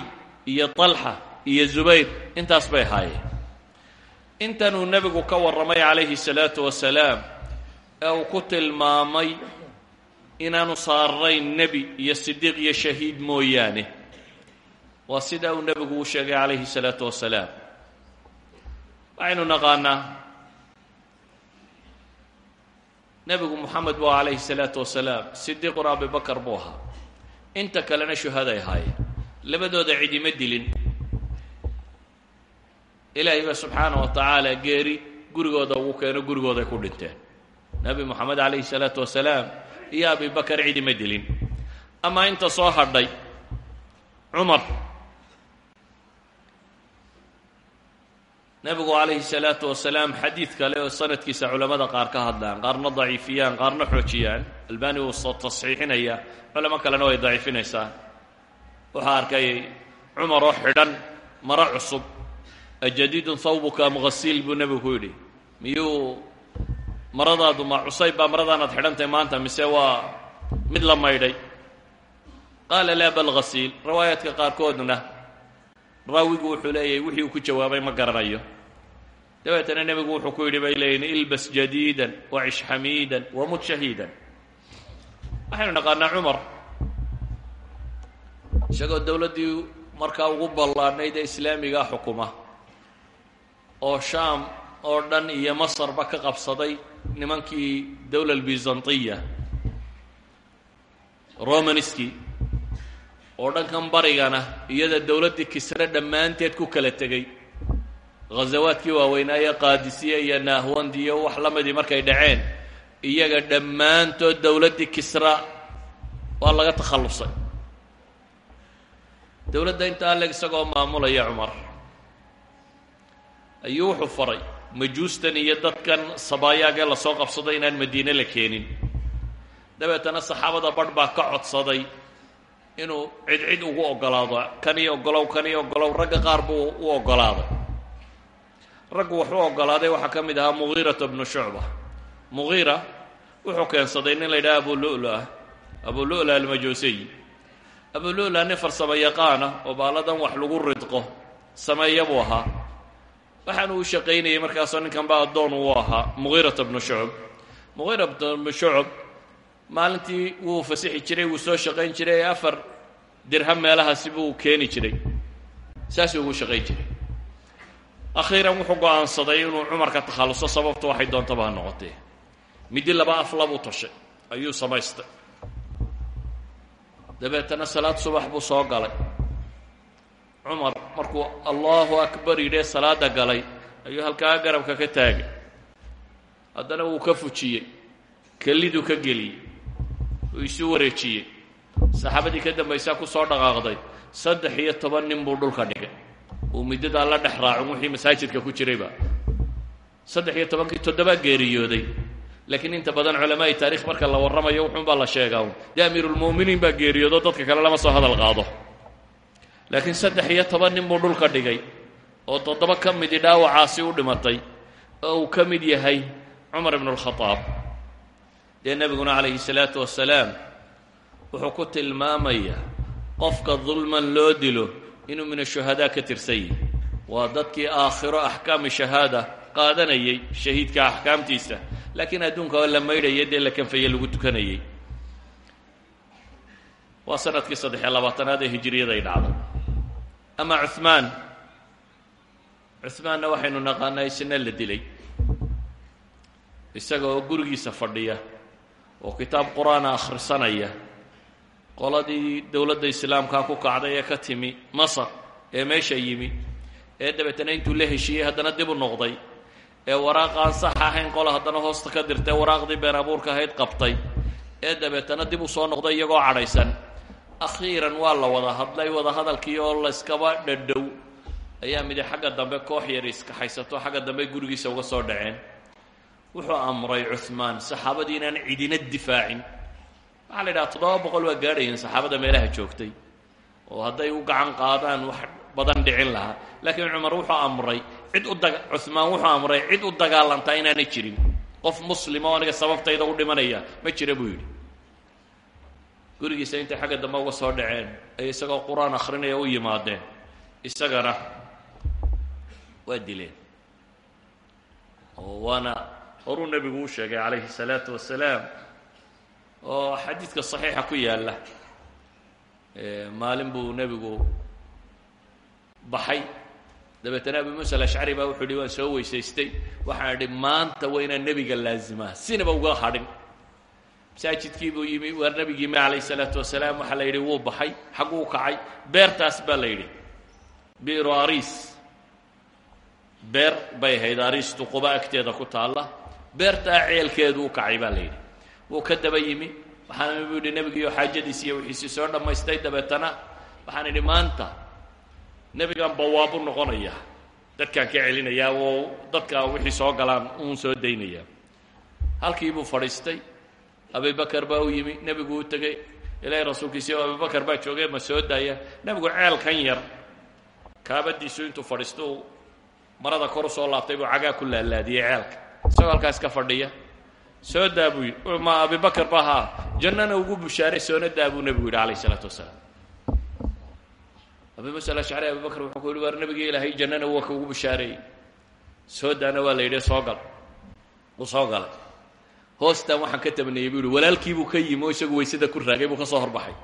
iyo طalxa iyo zubayr intaas bay ahaayeen intanuu nebigu ka warramay calayhi الsalaatu wasalaam ee uu ku tilmaamay inaanu saarayn nebi iyo sidiiq iyo shahiid mooyaane waa sidaa uu nebigu u sheegay calayhi الsalaatu wasalaam waxaynu naqaanaa nebigu moxamed bu calayhi salaatu wasalaam sidiiquna abibakar buu ahaa. Inta kalena shuhaday ahaayeen labadooda cidima dilin. Ilaahay ba subxaana wa tacaala geeri gurigooda ugu keeno gurigooday ku dhinteen. Nebi moxamed calayhi salaatu wasalaam iyo abibakar cidima dilin. Ama inta soo hadhay cumar nebigu calayhi الsalaatu wasalaam xadiid kale oo sanadkiisa culamada qaar ka hadlaan qaarna daciifiyaan qaarna xoojiyaan. Albani wuu soo tasxiixinaya culamo kalena way daciifinaysaa waxaa arkay cumar oo xidhan maro cusub ajadiidun hawbuka am buu nebigu yidhi. Miyuu maradaadu ma cusayb baa maradaanaad xidhantahay maanta mise waa mid la maydhay? Qaala laa bal ghasiil. Riwaayaadka qaarkoodna raawigu wuxuu leeyahay wixii uu ku jawaabay ma garanayo dabeetana nebigu wuxuu ku yidhi bay leeyihiin ilbas jadiidan wacish xamiidan wamut shahiidan. Waxaynu naqaanaa cumar. Isagoo dowladdii markaa ugu ballaadhnayd ee islaamigaa xukuma oo shaam oo dhan iyo masarba ka qabsaday nimankii dowla albizantiya romanski oo dhankan barigana iyada dowladdii kisre dhammaanteed ku kala tegey ghazawaadkii waaweynaaye qaadisiya iyo naahwandi iyo wax la midii markay dhaceen. Iyaga dhammaantood dowladdii kisra waa laga takhallusay. Dowladda intaa leg isagoo maamulaya cumar. Ayuu wuxuu faray majuustan iyo dadkan sabaayaagee la soo qabsaday inaan madiine la keenin. Dabeetana saxaabada barh baa ka codsaday inuu cid cid ugu ogolaado kan io ogolow kan io ogolow ragga qaar buu u ogolaaday raggu waxu ogolaaday waxaa ka mid ahaa mugiirata bnu shucba mugiira wuxuu keensaday nin la yidhaha abu lula abu lula almajuusiy abu lula nin farsamo yaqaana oo baaladan wax lagu ridqo sameeya buu ahaa. Waxaanu u shaqaynayay markaasoo ninkan ba addoon uu ahaa mugiirata bnu shucb mugiira bnu shucb maalintii wuu fasixi jiray wuu soo shaqayn jiray afar dirham meelahaasi buu keeni jiray. Saasuu ugu shaqayn jiray akhiiran wuxuu go'aansaday inuu cumar ka takhalluso sababtu waxay doontaba ha noqotee midi laba afla buu toshay ayuu samaystay. Dabeetana salaad subax buu soo galay. Cumar markuu allahu akbar yidhee salaada galay ayuu halkaa garabka ka taagay. Haddana wuu ka fujiyey keliduu ka geliyey uu isu wareejiyey. Saxaabadii ka dambaysaa ku soo dhaqaaqday saddex iyo toban nin buu dhulka dhigay uu middadaa la dhex wixii masaajidka ku jirayba. Saddex iyo tobankii toddobaa geeriyooday. Laakiin inta badan culamaai taarikh marka la warramayo wuxuunbaa la sheegaa un dee amiirulmu'miniin baa geeriyoodo dadka kale lama soo hadal qaado. Laakiin saddex iyo toban nin buu dhulka dhigay oo toddoba ka midi dhaawacaasi u dhimatay oo uu ka mid yahay cumar ibnu alkhadaab dee nebiguna calayhi salaatu wasalaam wuxuu ku tilmaamayaa qofka dulman loo dilo inuu min ashuhadaa ka tirsan yihi waa dadkii aakhiro axkaami shahaada qaadanayay shahiidka axkaamtiisa. Laakiin adduunka oo la maydhaya dee la kanfaye lagu tukanayay. Waa sannadkii saddex-iyo labaatanaad ee hijiriyaday dhacday ama cuhmaan cuhmaanna waxaynu naqaanaa isna la dilay. Isaga oo gurigiisa fadhiya oo kitaab qur'aana akhrisanaya qoladii dowladda islaamkaa ku kacday ee ka timi masar ee meesha yimi ee dabeetana intuu la heshiiyey haddana dib u noqday ee waraaq aan sax ahayn qola haddana hoosta ka dirtay waraaqdii been abuurka ahayd qabtay ee dabeetana dib u soo noqday iyagoo cadhaysan. Akhiiran waa la wada hadlay wada hadalkii oo layskaba dhadhow. Ayaa midi xagga dambe koox yar iskaxaysato xagga dambe gurigiisa uga soo dhaceen. Wuxuu amray cuhmaan saxaabadii inaan cidina difaacin waxaa la yidhaha toddoba boqol waa gaadhayeen saxaabada meelaha joogtay oo hadday u gacan qaadaan wax badan dhicin lahaa. Laakiin cumar wuxuu amray cid u daga cuhmaan wuxuu amray cid u dagaalantaa inaanay jirin. Qof muslima oo aniga sababtayda u dhimanaya ma jira buu yidhi. Gurigiisa intay xagga dambe uga soo dhaceen ay isagoo qur'aan akhrinaya u yimaadeen. Isagana waa dileen. Oo waana horuu nebigu u sheegay calayhi salaatu wasalaam oo xadiidka saxiixa ku yaalla maalin buu nebigu baxay. Dabeetana abu muusa alashcari baa wuxuu waan soo weysaystay waxaan idhi maanta waa inaan sinaba uga hadhin. Masaajidkii buu yimi waar nebigii yimi calayh salaatu wasalaam waxaa la yidhi wuu baxay xagguu kacay beertaas baa la yidhi. Biru ariis beer bay ahayd ariistu quba ku taalla beertaa ceelkeedu u kacay la yidhi wuu ka daba yimi. Waxaana buu yidhi nebigiiyo xaajadiisi iyo wixiisii soo dhammaystay dabeetana waxaan idhi maanta nebigan bawaabu noqonaya. Dadkaan ka celinayaa oo dadka wixii soo galaan uun soo daynaya. Halkii buu fadhiistay. Abibakar baa u yimi nebigu u tegey. Ilaahay rasuulkiisi oo abibakar baa joogay ma soo daaya. Nebigu ceelkan yar kaabadiisu intuu fadhiisto marada kor u soo laabtay buu cagaa ku laalaadiyey ceelka. Isagoo halkaas ka fadhiya soo daa buu yidhi ma abibakar ba haa jannana ugu bushaaray soona daa buu nebigu yidhi calayh isalaatu wasalaam. Abi muuse alashcari abibakar wuxuu ku yihi waar nebigii ilaahay jannana waa ka ugu bushaareeyey soo daana waa la yidhi soo gal. Uu soo galay. Hoostaan waxaan ka tabanayey buu yihi walaalkiibuu ka yimi oo isagu waysada ku raagay buu ka soo horbaxay.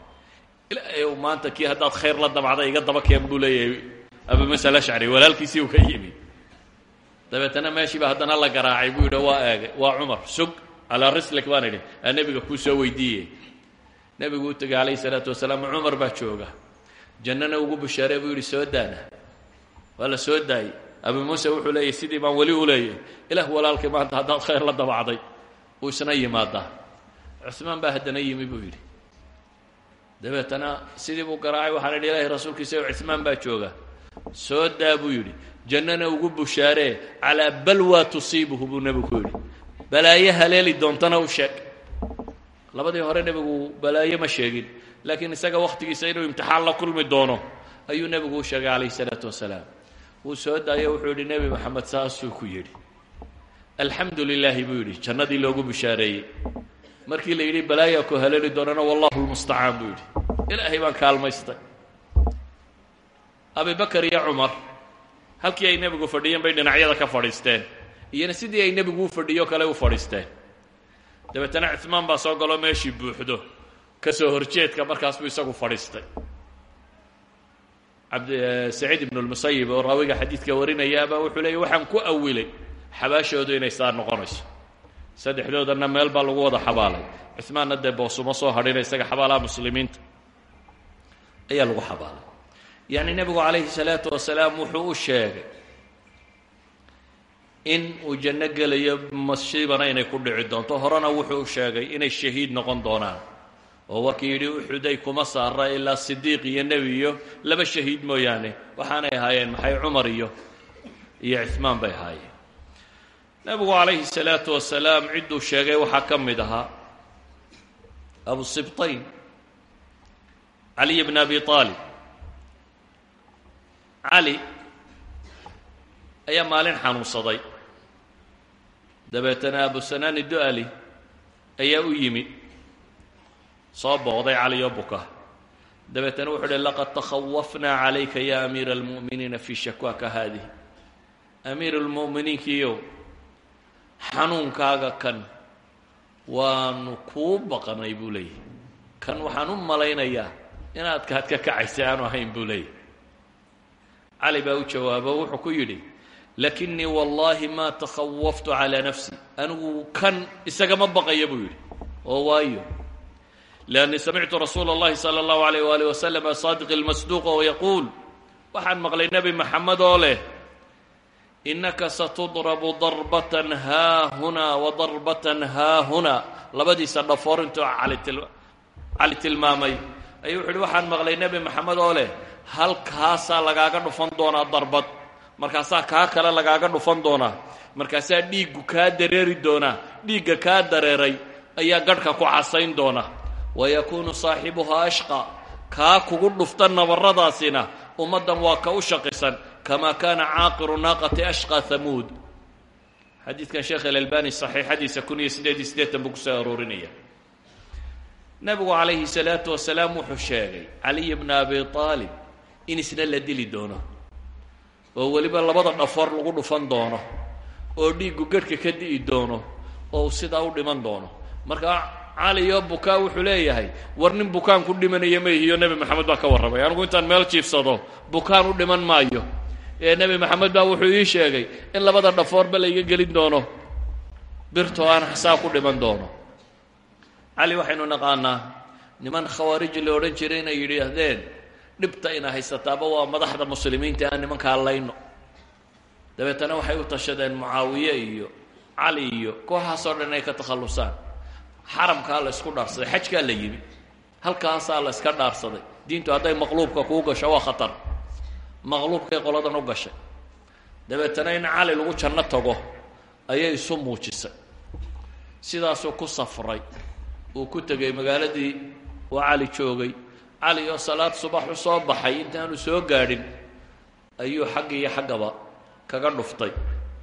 Ilaahay ow maanta kii haddaad khayr la damacday iga daba keen buu leeyahay. Abi muuse alashcari walaalkiisii uu ka yimi. Dabeetana meeshiiba haddana la garaacay buu yidhi waa eegay waa cumar sug calaa rislik baan idhi aa nebiga kuu soo weydiiyey. Nebigu u tegay calayhi salaatu wasalaam cumar baa jooga. Jannana ugu bushaarey buu yidhi soo daana waa la soo daayey. Abi muuse wuxuu leeyahy sidii baan weli u leeyahy ilaah walaalkay maanta haddaad khayr la damacday uu isna yimaadaa. Cumaan baa haddana yimi buu yidhi. Dabeetana sidii buu garaacay waxaan idhi ilaahay rasuulkiisa cumaan baa jooga. Soo daa buu yidhi. Jannana ugu bushaaree calaa balwa tusiibuhu buu nebigu ku yidhi balaayo haleeli doontana u sheeg. Labadii hore nebigu balaayo ma sheegin laakiin isaga wakhtigiisa inuu imtixaan la kulmi doono ayuu nebigu u sheegay calayhi salaatu wasalaam. Wuu soo daayo wuxuu yidhi nebi moxamed saasuu ku yidhi. Alxamdu lilaahi buu yidhi jannadii loogu bushaareeyey markii la yidhi balaayaa ku haleeli doonana wallahu lmustacaan buu yidhi. Ilaahay baan kaalmaystay. Abibakar iyo cumar halkii ay nebigu fadhiyeen bay dhinacyada ka fadhiisteen iyona sidii ay nebigu u fadhiyo kale u fadhiisteen dabeetana cumaan baa soo galoo meeshii buuxdo ka horjeedka markaas buu isagu fadhiistay. Saciid ibnu lmusayib oo raawiga xadiidka warinayaaba wuxuu leeyay waxaan ku awilay xabaashoodu inay saa noqonayso. Saddexdoodana meel baa lagu wada xabaalay. Cumaanna dee boosuma soo hadhina isaga xabaalaha muslimiinta. Ayaa lagu xabaalay. Yacni nebigu calayhi salaatu wasalaam wuxuu u sheegay in uu janno gelayo masiibana inay ku dhici doonto. Horena wuxuu sheegay inay shahiid noqon doonaan. Oo warkii yidhi uxuday kuma saara ilaa sidiiq iyo nebi iyo laba shahiid mooyaane. Waxaanay ahaayeen maxay cumar iyo iyo cumaan bay ahaayeen. Nebigu calayhi salaatu wasalaam cidduu sheegay waxaa ka mid ahaa abu sibtayn caliy bn abi aalib cali ayaa maalin xanuunsaday dabeetana abu sanaani do-ali ayaa u yimi. Soo booqday caliyo buka. Dabeetana wuxuu uhi laqad takhawafnaa calayka ya amiira almu'miniina fii shakwaka haadihi amiir lmu'miniinkiiyow xanuunkaaga kan waanu kuu baqanay buu leeyahy kan waxaan u malaynayaa inaad kaad ka kacaysa aanu ahayn buu leeyahy cali baa u jawaabo wuxuu ku yidhi lakinii wallaahi maa takhawaftu calaa nafsi anigu kan isagama baqaya buu yidhi oo waayo liannii samictu rasuula اllahi salى اllahu alayh waalih wasalam saadiq اlmasduuq oo yaquul waxaan maqlay nebi maxamed oo leh inaka satudrabu darbatan haahunaa wa darbatan haahunaa labadiisa dhafoor intuu cali tilmaamay ayuu wuxu uhi waxaan maqlay nebi maxamed oo leh halkaasaa lagaaga dhufan doonaa darbad markaasaa kaa kale lagaaga dhufan doonaa. Markaasaa dhiiggu kaa dareeri doonaa. Dhiigga kaa dareeray ayaa garhka ku casayn doona wayakuunu saaxibuhaa ashqa. Kaa kugu dhufta nabarradaasina ummaddan waa ka u shaqisan kamaa kaana caaqiru naaqati ashqa hamuud xadiidkan sheekh alalbani saxiixadiisa kun iyo siddeed iyo siddeetan buu ku soo aroorinaya. Nebigu calayhi salaatu wasalaam wuxuu sheegay caliy bna abi aalib in isna la dili doono oo weliba labada dhafoor lagu dhufan doono oo dhiiggu garhka ka di'i doono oo sidaa u dhiman doono. Marka caliyo bukaa wuxuu leeyahay war nin bukaan ku dhimanaya maihiyo nebi maxamed baa ka warramay. Anigu intaan meel jiifsado bukaan u dhiman maayo. Ee nebi maxamed baa wuxuu ii sheegay in labada dhafoorba layga gelin doono birtoo aan xasaa ku dhiman doono. Cali waxaynu naqaanaa niman khawaarij la odhan jiray inay yidhaahdeen dhibta ina haysataaba waa madaxda muslimiinta aan nimankaa layno dabeetana waxay u tashadeen mucaawiye iyo cali iyo kooxaasoo dhan inay ka takhallusaan. Xaramkaa la ysku dhaarsaday xajkaa la yimi. Halkaasaa la yska dhaarsaday. Diintu hadday maqluubka kuu gasho waa khatar. Maqluubkay qoladan u gashay. Dabeetana in cali lagu janno tago ayay isu muujisay. Sidaasuu ku safray. Uu ku tegay magaaladii uu cali joogay cali oo salaad subax u soo baxay intaanu soo gaadhin ayuu xagga iyo xaggaba kaga dhuftay.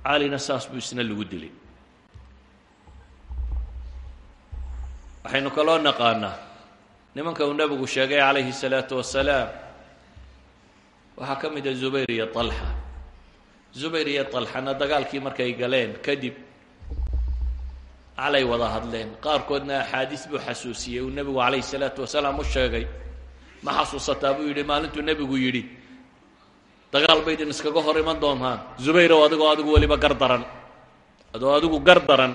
Calina saas buu isna lagu dilay. Waxaynu kaloo naqaanaa nimanka uu nebigu sheegay calayhi salaatu wasalaam waxaa ka mid a zubayr iyo طalxa zubayr iyo طalxana dagaalkii markay galeen kadib calay wada hadleen. Qaarkoodna axaadiis buu xasuusiyey uu nebigu calayhi salaatu wasalaam u sheegay ma xasuusataa buu yidhi maalintuu nebigu yidhi dagaal baydin iskaga hor iman doontaan zubayrow adigoo adigu weliba gar daran. Adoo adigu gar daran.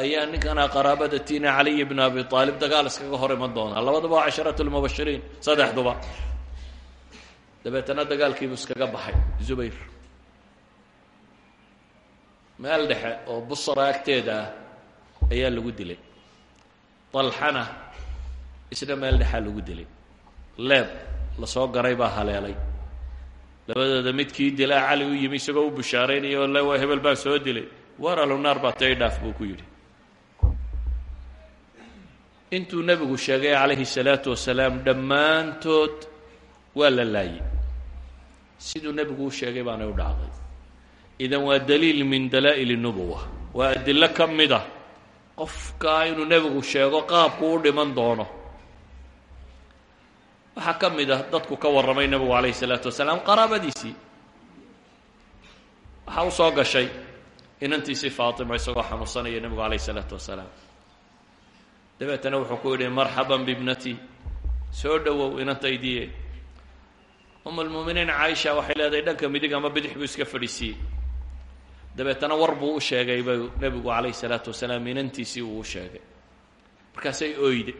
Ayaa ninkanaa qaraabada tiina caliy bn abi aalib dagaal iskaga hor iman doonaa. Labaduba waa casharat lmubashiriin saddexduba. Dabeetana dagaalkiibuu iskaga baxay zubayr. Meel dhexe oo busra agteeda ah ayaa lagu dilay. Dalxana isna meel dhexaa lagu dilay leeb la soo garay baa haleelay. Labadooda midkii dilaa cali u yimi isagoo u bushaaraynaya oo le hebel baan soo dilay. War alunaar baa tay dhaaf buu ku yidhi. Intuu nebigu sheegay calayhi salaatu wasalaam dhammaantood waa la laayay. Siduu nebigu u sheegay baanay u dhacday. Idan waa daliil min dalaa'il nubuwa waa adilo ka mid a qofkaa inuu nebigu sheego qaabku u dhiman doono waxaa ka mid ah dadku ka warramay nebigu calayhi salaatu wasalaam qaraabadiisii. Waxaa u soo gashay inantiisii faatima isagoo xanuunsanaya nebigu calayhi salaatu wasalaam. Dabeetana wuxuu ku yidhi marxaban bibnatii soo dhowow inantaydiye um almuuminiin caaisha waxay leedahay dhanka midig ama bidix buu iska fadhiisiiyey. Dabeetana war buu u sheegay buu nebigu calayhi salaatu wasalaam inantiisii uu u sheegay. Markaasay oyde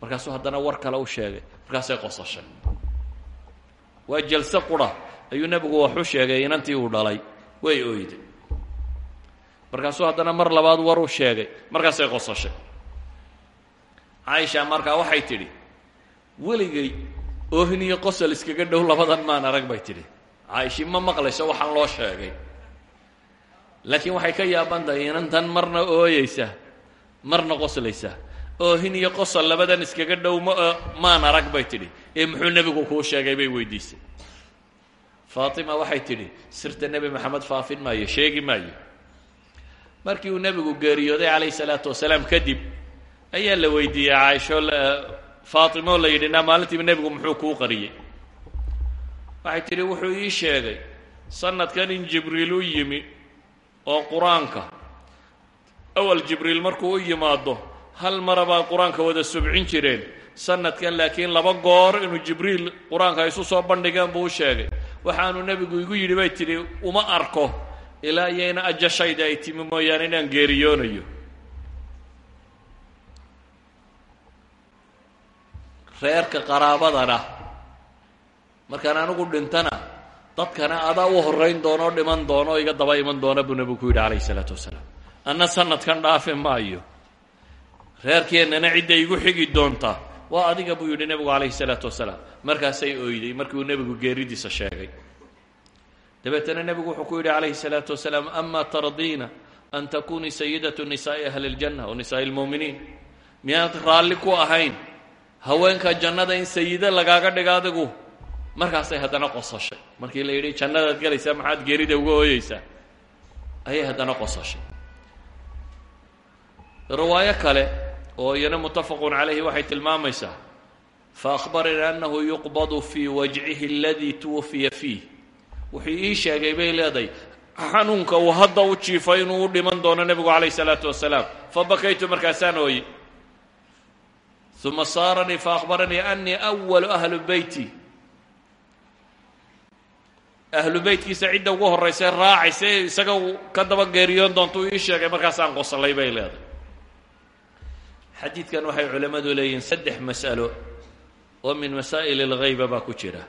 markaasuu haddana war kale u sheegay markaasay qosashay. Waa jalse qura ayuu nebigu wax sheegay inantii uu dhalay way oyday markaasuu haddana mar labaad war u sheegay markaasay qosashay. Caaisha markaa waxay tidhi weligay oohin iyo qosol iskaga dhow labadan maan arag bay tidhi. Caa'ishi ma maqlayso waxaan loo sheegay. Laakiin waxay ka yaaban tahay inantan marna ooyeysa marna qoslaysa oohin iyo qosol labadan iskaga dhow ma maan arag bay tidhi. Ee muxuu nebigu kuu sheegay bay weydiisay faatima waxay tidhi sirta nebi maxamed faafin maayo sheegi maayo. Markii uu nebigu geeriyooday calayhi salaatu wasalaam kadib ayaa la weydiiyey caaisho faatima oo la yidhi naa maalintiiba muxuu kuu qariyey. Waxay tidhi wuxuu ii sheegay sanadkan in jibriil u yimi oo qur'aanka awal jibriil markuu u yimaado hal mara baa qur'aanka wada subcin jireen? Sanadkan laakiin laba goor inuu jibriil qur'aanka isu soo bandhigeen buu u sheegay. Waxaanu nebigu igu yidhi bay tidhi uma arko ilaa iyo ina ajashayda ay timi mooyaane inaan geeriyoonayo. Reerka qaraabadana markaan anigu dhintana dadkana adaa u horrayn doonoo dhiman doono iga daba iman doona buu nebigu ku yidhi calayhi isalaatu wasalaam. Anna sanadkan dhaafi maayo reerkeennana cidda igu xigi doonta. Waa adiga buu yidhi nebigu calayhi salaatu wasalaam. Markaasay oyday markii uu nebigu geeridiisa sheegay. Dabeetana nebigu wuxuu ku yidhi calayhi salaatu wasalaam ama tardiina an takunii sayidatu nisaa'i ahli اljanna wa nisaa'i اlmu'miniin miyaad raalli ku ahayn haweenka jannada in sayido lagaaga dhigo adigu? Markaasay haddana qosashay. Markii la yidhi jannadaad gelaysaa maxaad geerida uga ooyeysaa ayay haddana qosashay. Riwaayo kale oo iyana mutafaqun calayhi waxay tilmaamaysaa faahbarina annahu yuqbadu fii wajcihi aladii tuwafiya fiih. Wuxuu ii sheegay bay leedahay xanuunka uu hadda u jiifay inuu u dhiman doono nebigu calayh isalaatu wasalaam. Fabakaytu markaasaan ooye uma saaranii faahbaranii anii awalu ahlu beyti ahlu beytkiisa cidda ugu horaysa raacaysa ee isaga u ka daba geeriyoon doonta uu ii sheegay markaasaan qoslay bay leedahay xadiidkan waxay culammadu leeyihiin saddex mas'alo oo min masaa'il اlghayba baa ku jira.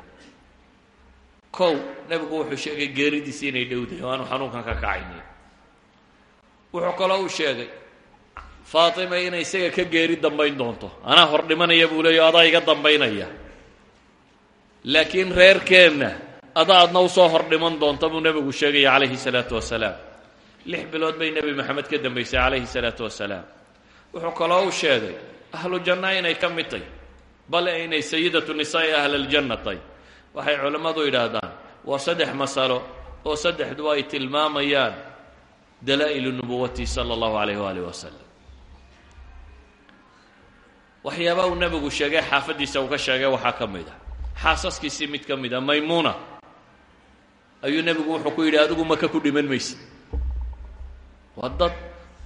Kow nebigu wuxuu sheegay geeridiisi inay dhowdahay o aanu xanuunkan ka kacaynin. Wuxuu kaloo uu sheegay faatima inay isaga ka geeri dambayn doonto. Anaa hor dhimanaya buu leeya adaa iga dambaynaya. Laakiin reerkeenna ada adna u soo hor dhiman doonta buu nebigu sheegaya calayhi salaatu wasalaam. Lix bilood bay nebi maxamed ka dambaysay calayhi salaatu wasalaam wuxuu kaloo u sheegay ahlu janna inay ka mid tay bale inay sayidatu nisaa'i ahli aljanna tay waxay culammadu yidhaahdaan waa saddex masalo oo saddexdu ay tilmaamayaan dalaa'ilu nubuwati sala allahu alayh waalih wasalam waxyaabaa uu nebigu sheegay xaafaddiisa uu ka sheegay waxaa ka mid a xaasaskiisii mid ka mid a maymuuna ayuu nebigu wuxuu ku yidhi adigu maka ku dhiman maysid. Waa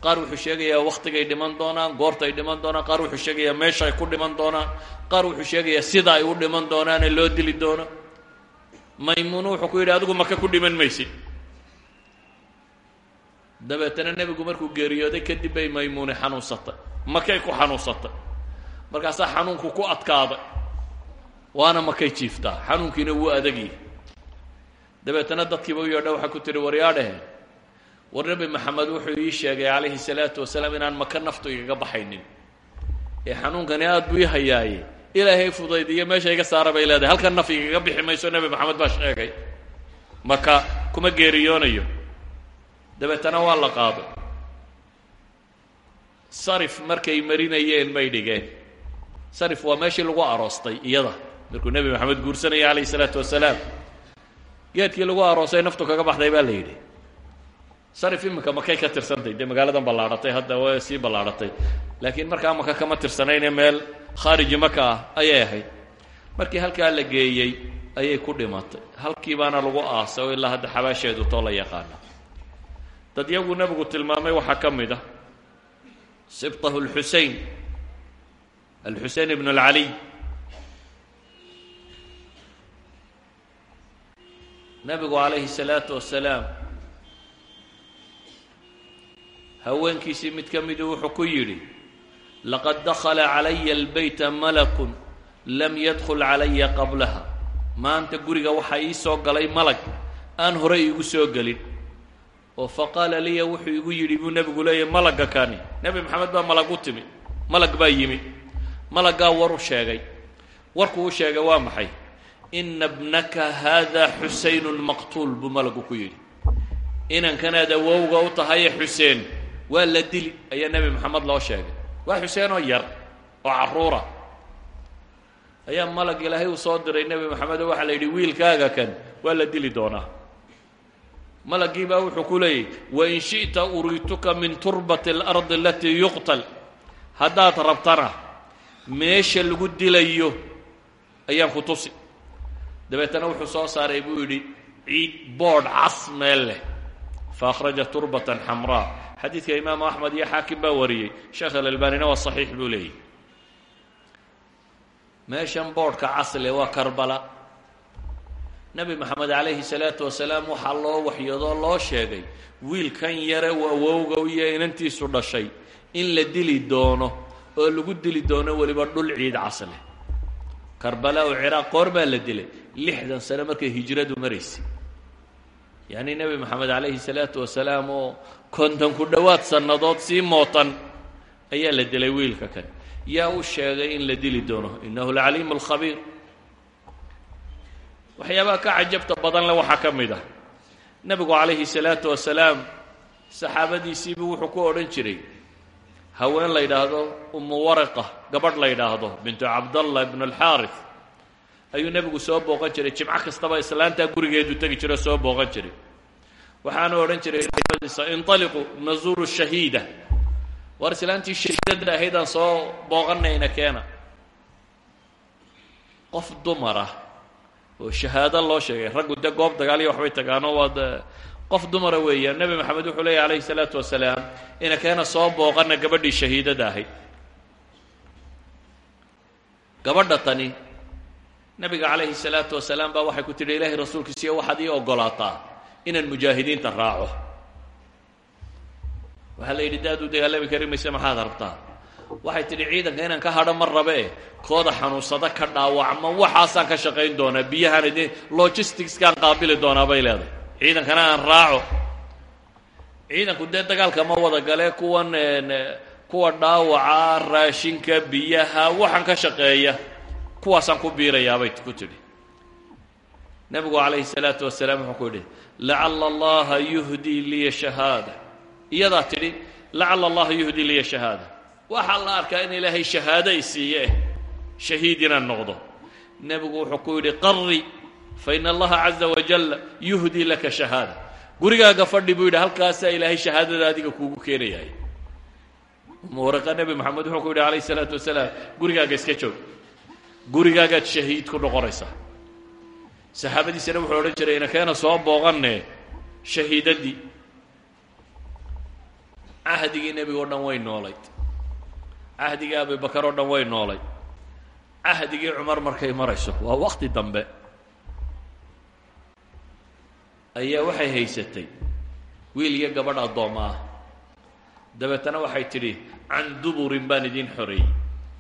qaar wuxuu sheegayaa wakhtigay dhiman doonaan goortay dhiman doonaan. Qaar wuxuu sheegayaa meeshaay ku dhiman doonaan. Qaar wuxuu sheegayaa sida ay u dhiman doonaane loo dili doono. Maymuunu wuxuu ku yidhi adigu maka ku dhiman maysid dabeetana nebigu markuu geeriyooday kadib bay maymuuni xanuunsatay. Makay ku xanuunsatay. Markaasaa xanuunku ku adkaaday. Waana makay jiiftaa. Xanuunkiina wuu adagyahy dabeetana dadkiiba u yeedha waxaa ku tihi waryaadhaheen war nebi maxamed wuxuu ii sheegay calayhi salaatu wasalaam inaan maka naftu igaga baxaynin. Ee xanuunkani aad buu ii hayaaye. Ilaahay fudaydiyo meesha iga saara bay leedahay. Halkan naf igaga bixi mayso nebi maxamed baa sheegay. Maka kuma geeriyoonayo. Dabeetana waa la qaaday sarif markay marinayeen bay dhigeen. Sarif waa meeshii lagu aroostay iyada. Markuu nebi maxamed guursanaya calayhi salaatu wasalaam geedkii lagu aroosay naftu kaga baxday baa la yidhi sarif iminka makay ka tirsantay? Dee magaaladan ballaahatay hadda way sii ballaahatay laakiin markaa maka kama tirsanayne meel khaariji maka ayay ahayd. Markii halkaa la geeyey ayay ku dhimatay. Halkii baana lagu aasay oo ilaa hadda xabaasheedu too la yaqaana. Dad yagu nebigu tilmaamay waxaa ka mid ah. Sibtahu lxusein alxusein ibn alcaliy nebigu calayhi salaatu wasalaam haweenkiisii mid ka miduu wuxuu ku yidhi laqad dakla calaya اlbeyta malakun lam yadkul calaya qablaha. Maanta guriga waxaa ii soo galay malag aan horay iigu soo gelin. Oo faqaala liya wuxuu igu yidhi buu nebigu leeyahy malagga kani nebi maxamed baa malag u timi malag baa yimi. Malaggaa war u sheegay. Warkuu u sheegay waa maxay? Ina bnaka haada xusaynun maqtuul buu malagu ku yidhi. Inankanaad awowga u tahaye xuseen waa la dili ayaa nebi maxamed loo sheegay. Waa xuseen oo yar oo carruura ayaa malag ilaahay uu soo diray nebi maxamed oo waxaa la yidhi wiilkaaga kan waa la dili doonaa. Malagii baa wuxuu ku leeyahy wain shi'ta uriituka min turbati alardi alatii yuqtal. Haddaad rabtana meesha lagu dilayo ayaan ku tusi. Dabeetana wuxuu soo saaray buu yidhi ciid boodh cas meel leh faأkhraja turbatan xamraa xadiidka imaamu axmed iyo xaakim baa wariyey sheekh alalbanina waa saxiix buu leeyahy meeshan boodhka casle waa karbala nebi moxamed calayhi salaatu wasalaam waxaa loo waxyoodoo loo sheegay wiilkan yare uu awowga iyo inantiisu dhashay in la dili doono oo lagu dili doono weliba dhul ciid casle karbala oo ciraaq qoor baa la dilay lixdan sano markay hijradu maraysay yacni nebi moxamed calayhi salaatu wasalaam oo konton ku dhowaad sannadood sii mootan ayaa la dilay wiilka kan yaa u sheegay in la dili doono. Innahu lcaliimu alkhabiir waxyaabaha ka cajabta badan le waxaa ka mid ah. Nebigu calayhi salaatu wasalaam saxaabadiisiibuu wuxuu ku odhan jiray haween la yidhaahdo umu waraqa gabadh la yidhaahdo bintu cabdallah ibnu alxaarif ayuu nebigu soo booqan jiray. Jimco kastaba islaantaa gurigeedu tegi jiro soo booqan jiray. Waxaanu odhan jiray inطaliquu nazuuru shahiida. War islaantii shahiidada ahaydaan soo booqanayna keena. Qof dumara oo shahaado loo sheegay raggu de goob dagaaliya waxbay tagaano waad qof dumara weeyaan nebi maxamed wuxuu leeyahy alayhi salaatu wasalaam ina keena soo booqana gabadhii shahiidada ahayd gabadha tani nabiga calayhi salaatu wasalaam baa waxay ku tidhi ilaahay rasuulkiisiyo waxaad ii ogolaataa inaan mujaahidiinta raaco. Waxaa la yidhi daad u dagaalami kari mayse maxaad rabtaa? Ciidanka inaan ka hadho ma rabe kooda xanuunsada ka dhaawacma waxaasaan ka shaqayn doonaa biyahaan idin logisticskaan qaabili doonaa bay leedahay. Ciidankana aan raaco. Ciidanku dee dagaalka ma wada gale kuwan kuwa dhaawaca raashinka biyaha waxaan ka shaqeeya kuwaasaan ku biirayaabay ku tidhi. Nebigu calayhi salaatu wasalaam wuxuu ku yidhi lacala allaha yuhdii liya shahaada. Iyadaa tidhi lacala allaha yuhdii liya shahaada. Waxaa la arkaa in ilaahay shahaado i siiye eh shahiid inaan noqdo. Nebigu wuxuu ku yidhi qari fa ina allaha caza wajal yuhdii laka shahaada. Gurigaaga fadhi buu yidhi halkaasaa ilaahay shahaadada adiga kuugu keenayahay muwaraqa nebi moxamed wuxuu ku yidhi calayhi salaatu wasalaam gurigaaga iska joog gurigaagaad shahiid ku noqonaysaa saxaabadiisana wuxuu odhan jiray inakeena soo booqanne shahiidadii. Cahdigii nebiga dhan way noolayd. Cahdigii abibakar oo dhan way noolayd. Cahdigii cumar markay marayso waa wakti dambe. Ayaa waxay haysatay wiil iyo gabadh addooma ah. Waxay tidhi can duburin baan idin xoreeyey.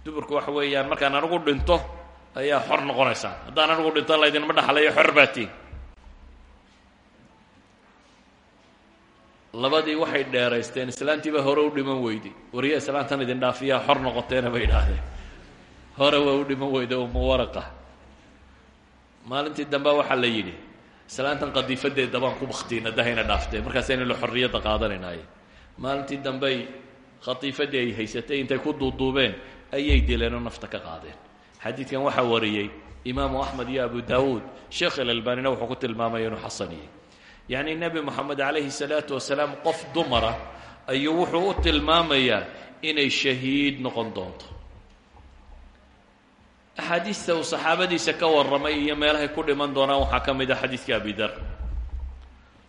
Duburku waxa weeyaan markaan anigu dhinto ayaa xor noqonaysaan haddaan anigu dhinto laydinma dhaxlayo xor baatiin labadii waxay dheeraysteen islaantiiba hore u dhiman weyday wariya islaantan idin dhaafiyaa xor noqoteena bay idhaahdeen. Hore waa u dhiman weyda umu waraqa maalintii dambe waxaa la yidhi islaantan qadiifadeeda baan ku baktiina dahayna dhaafteen markaasaynu la xorriyadda qaadanaynaay maalintii dambey khatiifadii ay haysatay intay ku duuduubeen ayay dileenoo nafta ka qaadeen xadiidkan waxaa wariyey imaamu axmed iyo abu daawuud sheekh ilalbanina wuxuu ku tilmaamaya inuu xasaniyey. Yacni nebi moxamed calayhi salaatu wasalaam qof dumara ayuu wuxuu u tilmaamayaa inay shahiid noqon doonto. Axaadiista uu saxaabadiisa warramay iyo meelahay ku dhiman doonaan waxaa ka mid a xadiidka abi dar.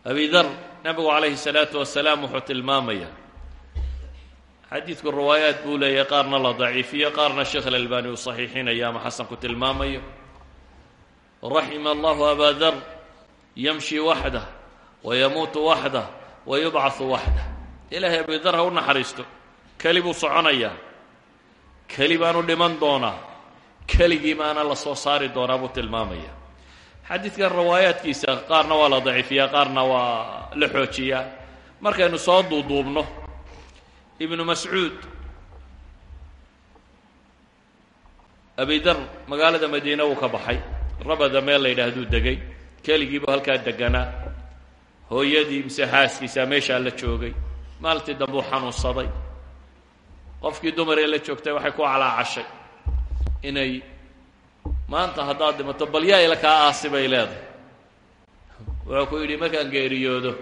Abi dar nebigu calayhi salaatu wasalaam wuxuu tilmaamayaa xadiidku riwaayaat buu leeyahay qaarna la daciifiyo qaarna sheekh alalbani uu saxiixinayo ama xasanku tilmaamayo? Raxima allahu abaa dar yamshi waxdah wayamuutu waxdah wayubcahu waxdah ilaahay abidar ha u naxariisto keli buu soconayaa keli baanu dhiman doonaa keligii baana la soo saari doonaa buu tilmaamaya. Xadiidkan riwaayaadkiisa qaarna waa la daciifiyaa qaarna waa la xoojiyaa. Markaynu soo duuduubno ibnu mascuud abidar magaalada madiine wuu ka baxay. Rabada meel la yidhaahduu degay. Keligiibuu halkaa deganaa. Hooyadii mise xaaskiisaa meeshaa la joogay. Maalintii dambuu xanuunsaday. Qofkii dumaree la joogtay waxay ku calaacashay inay maanta haddaad dhimato bal yaa ila kaa aasi bay leedahay. Wuxuu ku yidhi markaan geeriyoodo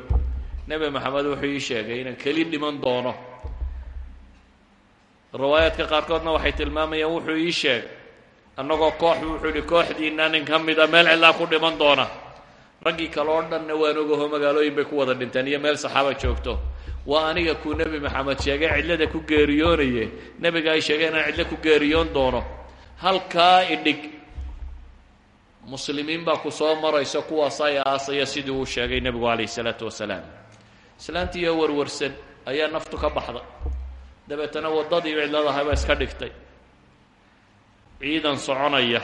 nebi maxamed wuxuu ii sheegay inaan keli dhiman doono riwaayaadka qaarkoodna waxay tilmaamayaan wuxuu ii sheegay. Annagoo koox wuxuu yidhi kooxdiinna nin ka mida meel cidlaa ku dhiman doona. Raggii kale oo dhanna waan ogaho magaalooyin bay ku wada dhinteen iyo meel saxaaba joogto. Waa aniga kuu nebi maxamed sheegay cidlada ku geeriyoonaye nebiga ay sheegeen inaan cidlo ku geeriyoon doono. Halkaa idhig muslimiin baa ku soo maraysa kuwaas ay aasaya sidii uu sheegay nebigu calayhi salaatu wasalaam. Islaantiiyo warwarsan ayaa naftu ka baxda dabeetana waddadii cidladahay baa iska dhigtay. Ciidan soconaya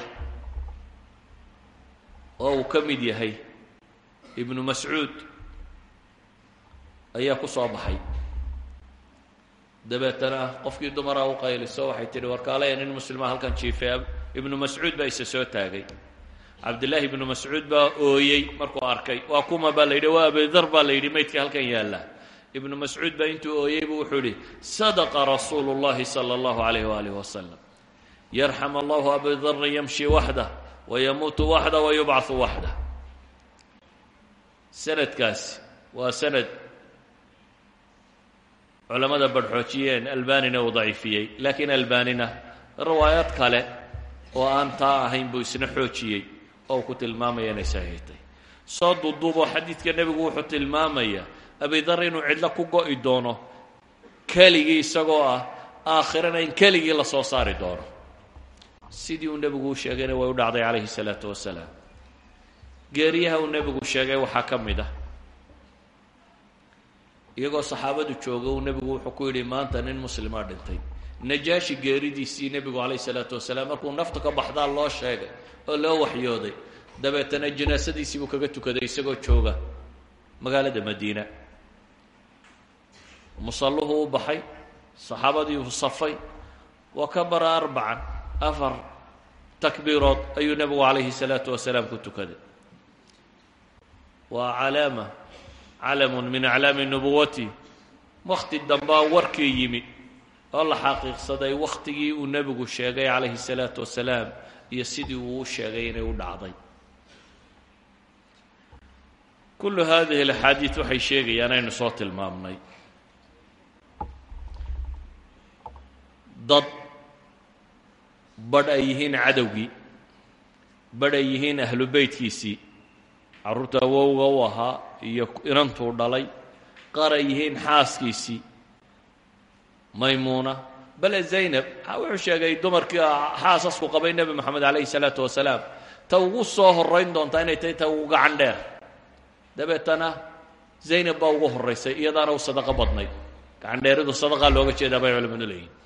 oo uu ka mid yahay ibnu mascuud ayaa ku soo baxay. Dabeetana qofkii dumara u qayliso waxay tihi warkaalaya nin muslima halkan jiifay ibnu mascuud baa isa soo taagay. Cabdillaahi ibnu mascuud baa ooyey markuu arkay. Waa kuma baa la yidhi. Waa abidar baa la yidhi. Maydkii halkan yaalla ibnu mascuud baa intuu ooyey buu wuxuu yidhi sadaqa rasuulu llahi sala allahu alayh waalih wasalam yarxam allahu abidarin yamshi waxdah wayamuutu waxdah wayubcahu waxdah sanadkaasi waa sanad culamada badhxoojiyeen albanina uu daciifiyey laakiin albanina riwaayad kale oo aan taa ahayn buu isna xoojiyey oo ku tilmaamaya inay saxiixtay soo duuduuboo xadiidka nebigu wuxuu tilmaamayaa abidar inuu cidlo ku go'i doono keligii isagoo ah aakhirana in keligii la soo saari doono. Sidii uu nebigu u sheegayna way u dhacday calayhi salaatu wasalaam. Geeriyaha uu nebigu sheegay waxaa ka ah. Iyagoo saxaabadu jooga uu nebigu wuxuu ku yidhi maanta nin muslimaa dhintay. Najaashi geeridiisii nebigu calayhi salaatu wasalaam markuu naftu ka baxdaa loo sheegay oo loo waxyooday dabeetana janaasadiisii buu kaga tukaday isagoo jooga magaalada madiina musalluhu u baxay saxaabadii uu safay wa kabara arbacan afar takbiirood ayuu nebigu calayhi salaatu wasalaam ku tukaday. Waa calaama calamun min aclaami nubuwati wakhti dambaa warkii yimi oo la xaqiiqsaday wakhtigii uu nebigu sheegay calayhi salaatu wasalaam iyo sidii uu u sheegay inay u dhacday. Kullu hadihi alaxaadiid waxay sheegayaan aynu soo tilmaamnay dad badh ay yihiin cadowgii badh yihiin ahlu beytkiisii carruurta awowga u iyo inantuu dhalay qaar ay yihiin xaaskiisii maymuuna wuxuu sheegay dumarkii xaasasku qabay nebi moxamed calayhi salaatu wasalaam ta soo horayn doontaa inay tahay ta gacan dheer. Dabeetana zaynab baa ugu horaysay iyadaana u sadaqo badnayd. Gacan dheeridu sadaqaa looga jeedaa bay culamadu leeyihiin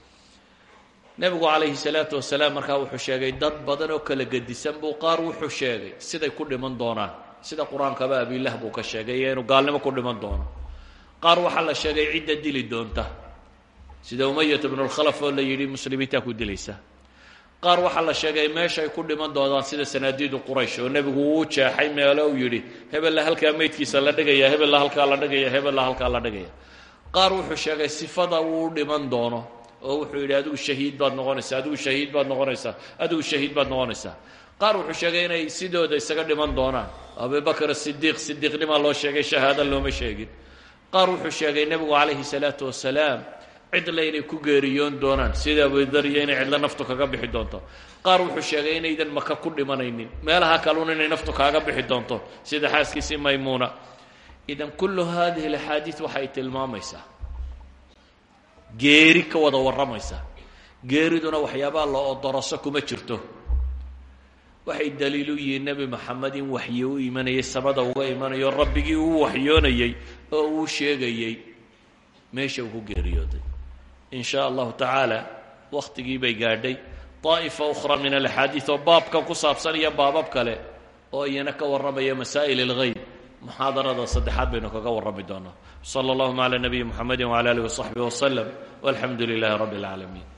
nebigu calayhi salaatu wasalaam markaa wuxuu sheegay dad badan oo kala gedisan buu qaar wuxuu sheegay siday ku dhiman doonaan. Sida qur'aankaba abilah buu ka sheegay inuu gaalnimo ku dhiman doono qaar waxaa la sheegay cidda dili doonta. Sida umayat bnulkhalaf oo la yidhi muslimiintaa ku dilaysa. Qaar waxaa la sheegay meeshay ku dhiman doonaan sida sanaadiidu quraysh oo nebigu uu jeexay meelo uu yidhi. Hebella halkaa meydkiisa la dhigaya hebella halkaa la dhigaya hebella halkaa la dhigaya. Qaar wuxuu sheegay sifada uu u dhiman doono oo wuxuu yidhi adigu shahiid baad noqonaysaa adigu shahiid baad noqonaysaa adigu shahiid baad noqonaysaa. Qaar wuxuu sheegay inay sidooda isaga dhiman doonaan. Abubakr sidiiq sidiiqnimaa loo sheegay shahaada looma sheegin. Qaar wuxuu sheegay nebigu calayhi salaatu wasalaam cidla inay ku geeriyoon doonaan. Sida abudariya inay cidlo naftu kaga bixi doonto. Qaar wuxuu sheegay inaydan maka ku dhimanaynin. Meelaha kalun inay naftu kaaga bixi doonto. Sida xaaskiisii maymuuna. Idan kullu hadihi alaxaadiid waxay tilmaamaysaa geeri ka wada warramaysa. Geeriduna waxyaabaha la odoroso kuma jirto. Waxay daliil u yihiin nebi maxamed in waxyi u imanayay samada uga imanayo rabbigii uu waxyoonayey oo uu sheegayey meesha uu geeriyooday. In shaa allahu tacaala wakhtigii bay gaadhay. Daa'ifa ukhra min alaxaadiid oo baabkan ku saabsan iyo baabab kale oo iyana ka warramaya masaa'il alghayb muxaadarada saddexaad baynu kaga warrami doonaa sala allahuma cala nabiyi muxamedi wcala alih wasaxbihi waslem walxamdu lilahi rabbi اlcaalamiin